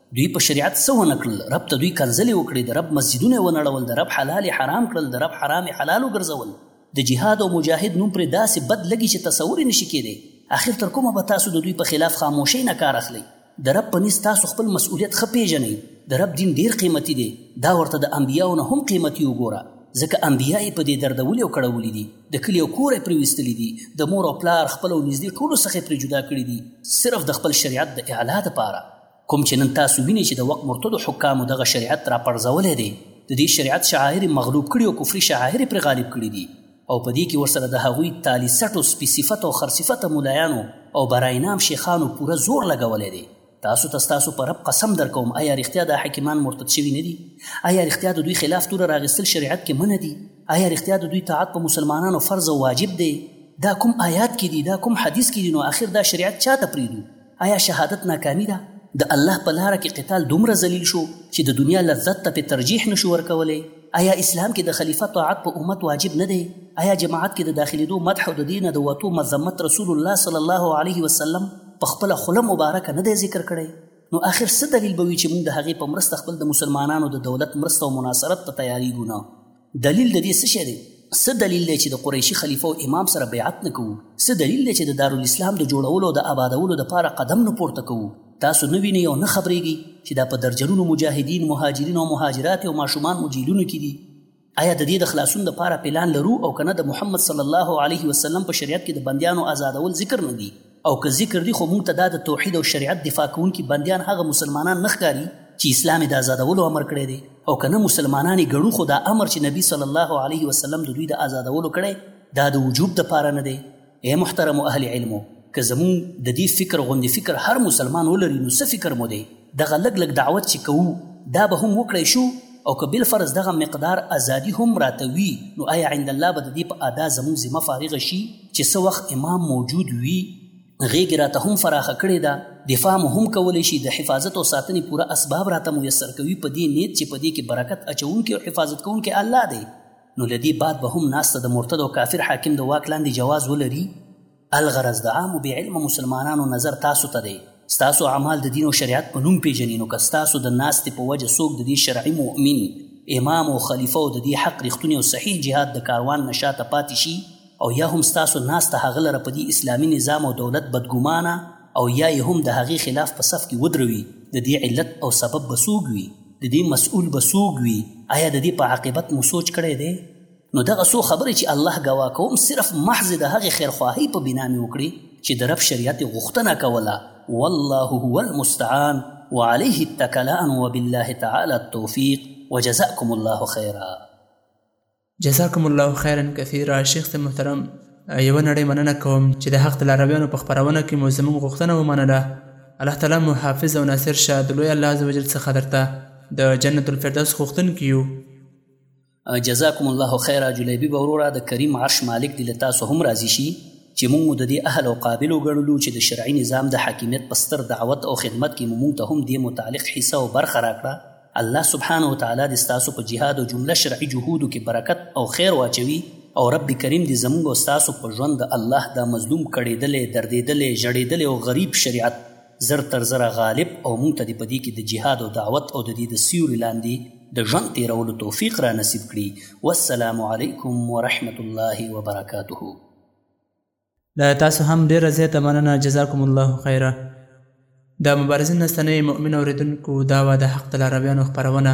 دوی په شریعت څه ونه کړل، رب ته دوی کنځلې وکړې، د رب مسجدونه یې ونړول، د رب حلال یې حرام کړل، د رب حرام یې حلال وګرځول، د جهاد او مجاهد نوم پرې داسې بد لګي چې تصور یې نه شي کېدای، اخر تر کومه به تاسو د دوی په خلاف خاموشۍ نه کار اخلئ؟ د رب په نزد تاسو خپل مسؤلیت ښه پېژنئ، د رب دین ډېر قیمتي دی، دا ورته د انبیاوو نه هم قیمتي وګوره، ځکه انبیا یې په دې دردولي او کړولي دي، د کلي او کوره یې پرې ویستلي دي، د مور او پلار، خپل او نږدې ټولو څخه یې پرې جدا کړي دي، صرف د خپل شریعت د اعلا لپاره. کوم چې نن تاسو وینئ چې د وخت مرتدو حکامو دغه شریعت راپرځولی دی د دې شریعت شعایر مغلوب کړي او کفري شعایر پرې غالب کړي دي او په دې کې ورسره د هغوی تالي سټو سپي صفت او خرصفته ملایانو او برای نام شیخانو پوره زور لګولی دی تاسو ته ستاسو په رب قسم درکوم آیا رښتیا دا حکیمان مرتد شوي نه دي آیا رښتیا د دوی خلاف توره راغستل شریعت کې منه دي آیا رښتیا د دوی طاعت په مسلمانانو فرض او واجب دی دا کوم آیات کې دي دا کوم حدیث کې دي نو آخر دا شریعت چا ته پریږدو آیا شهادت ناکامي ده؟ د الله په لاره کې قتال دومره ذلیل شو چې د دنیا لذت ته په ترجیح نشو ورکولی آیا اسلام کې د خلیفه طاعت په امت واجب نه دی آیا جماعت کې د داخلېدو مدح او د دې نه د وتو مذمت رسول الله صلی الله علیه وسلم په خپله خوله مبارکه نه دی ذکر کړی نو آخر څه دلیل به وي چې موږ د هغې په مرسته خپل د مسلمانانو د دولت مرسته او مناصرت ته تیاریږو نه دلیل د دې څه شی دی؟ څه دلیل دی چې د قریشي خلیفه او امام سره بیعت نه کوو؟ څه دلیل دی چې د دارالاسلام د جوړولو او د آبادولو لپاره قدم نه پورته کوو؟ تاسو نه وینئ او نه خبرېږئ چې دا په درجنونو مجاهدین، مهاجرین او مهاجرات او ماشومان مو جیلونو کې دي؟ آیا د دې د خلاصون لپاره پلان لرو او کنه د محمد صلی الله علیه وسلم په شریعت کې د بندیانو آزادول ذکر نه دي؟ او که ذکر دي خو موږ ته دا د توحید او شریعت دفاع کوونکي بندیان هغه مسلمانان نه ښکاري چې اسلام یې د ازادولو امر کړی دی او که نه مسلمانان یې ګڼو خو دا امر چې نبي صلی الله علیه وسلم د دوی د ازادولو کړی دا د وجوب د پاره نه دی اے محترم اهل علمو که زموږ د دې فکر غوندې فکر هر مسلمان ولري نو څه فکر مو دی دغه لږ لږ دعوت چې کوو دا به هم وکړای شو او که بالفرض دغه مقدار ازادي هم راته وي نو آیا عند الله به د دې په ادا زموږ ذمه فارغه شي چې څه وخت امام موجود وي غېږې راته هم فراخه کړې ده دفاع مو هم کولی شي د حفاظت او ساتنې پوره اسباب راته میسر کوي په دې نیت چې په دې کې برکت اچوونکی او حفاظت کوونکی الله دی نو له دې بعد به هم ناسته د مرتد او کافر حاکم د واک لاندې جواز ولري الغرض د عامو بې علمه مسلمانانو نظر تاسو ته دی ستاسو اعمال د دین او شریعت په نوم پیژني نو که ستاسو د ناستې په وجه څوک د دې شرعي مؤمن امام او خلیفه او د دې حق رښتونی او صحیح جهاد د کاروان نه شاته پاتې شي او یا هم ستاسو ناسته هغه لره په دې اسلامي نظام او دولت بدګمانه او یا یې هم د هغې خلاف په صف کې ودروي د دې علت او سبب به څوک وي د دې مسؤل به څوک وي آیا د دې په عاقبت مو سوچ کړی دی نو دغه څو خبرې چې الله ګواه کوم صرف محض د هغې خیرخواهۍ په بنا مې وکړې چې د رب شریعت یې غوښتنه کوله والله هو المستعان وعليه التكلان وبالله تعالى التوفيق وجزاكم الله خيرا جزاکم الله خیرا کثیرا شیخ صاحب محترم یو نړۍ مننه کوم چې د حق د لارویانو په خبرونه کې مو زموږ غوښتنه ومنله الله تعالی مو حافظ او ناصر شه د لوی الله عزوجل څخه درته د جنت الفردوس غوښتونکي یو جزاکم الله خیرا جلیبی به وروره د کریم عرش مالک دې له تاسو هم راضي شي چې موږ د دې اهل او قابل وګڼلو چې د شرعي نظام د حاکمیت په ستر دعوت او خدمت کې موږ ته هم دې متعلق حصه او برخه راکړه الله سبحانه وتعالی دې ستاسو په جهاد او جمله شرعي جهودو کې برکت او خیر واچوي او رب کریم دې زموږ او ستاسو په ژوند د الله دا مظلوم کړېدلی دردېدلی ژړېدلی او غریب شریعت زر تر زره غالب او مونږ ته دې په دې کې د جهاد او دعوت او د دې د سیوري لاندې د ژوند تیرولو توفیق را نصیب کړي والسلام علیکم ورحمت الله وبرکاته له تاسو هم ډیره زیاته مننه جزاکم الله خیره د مبارزین نستنې مؤمن اوریدونکو دا وه د حق د لارویانو خپرونه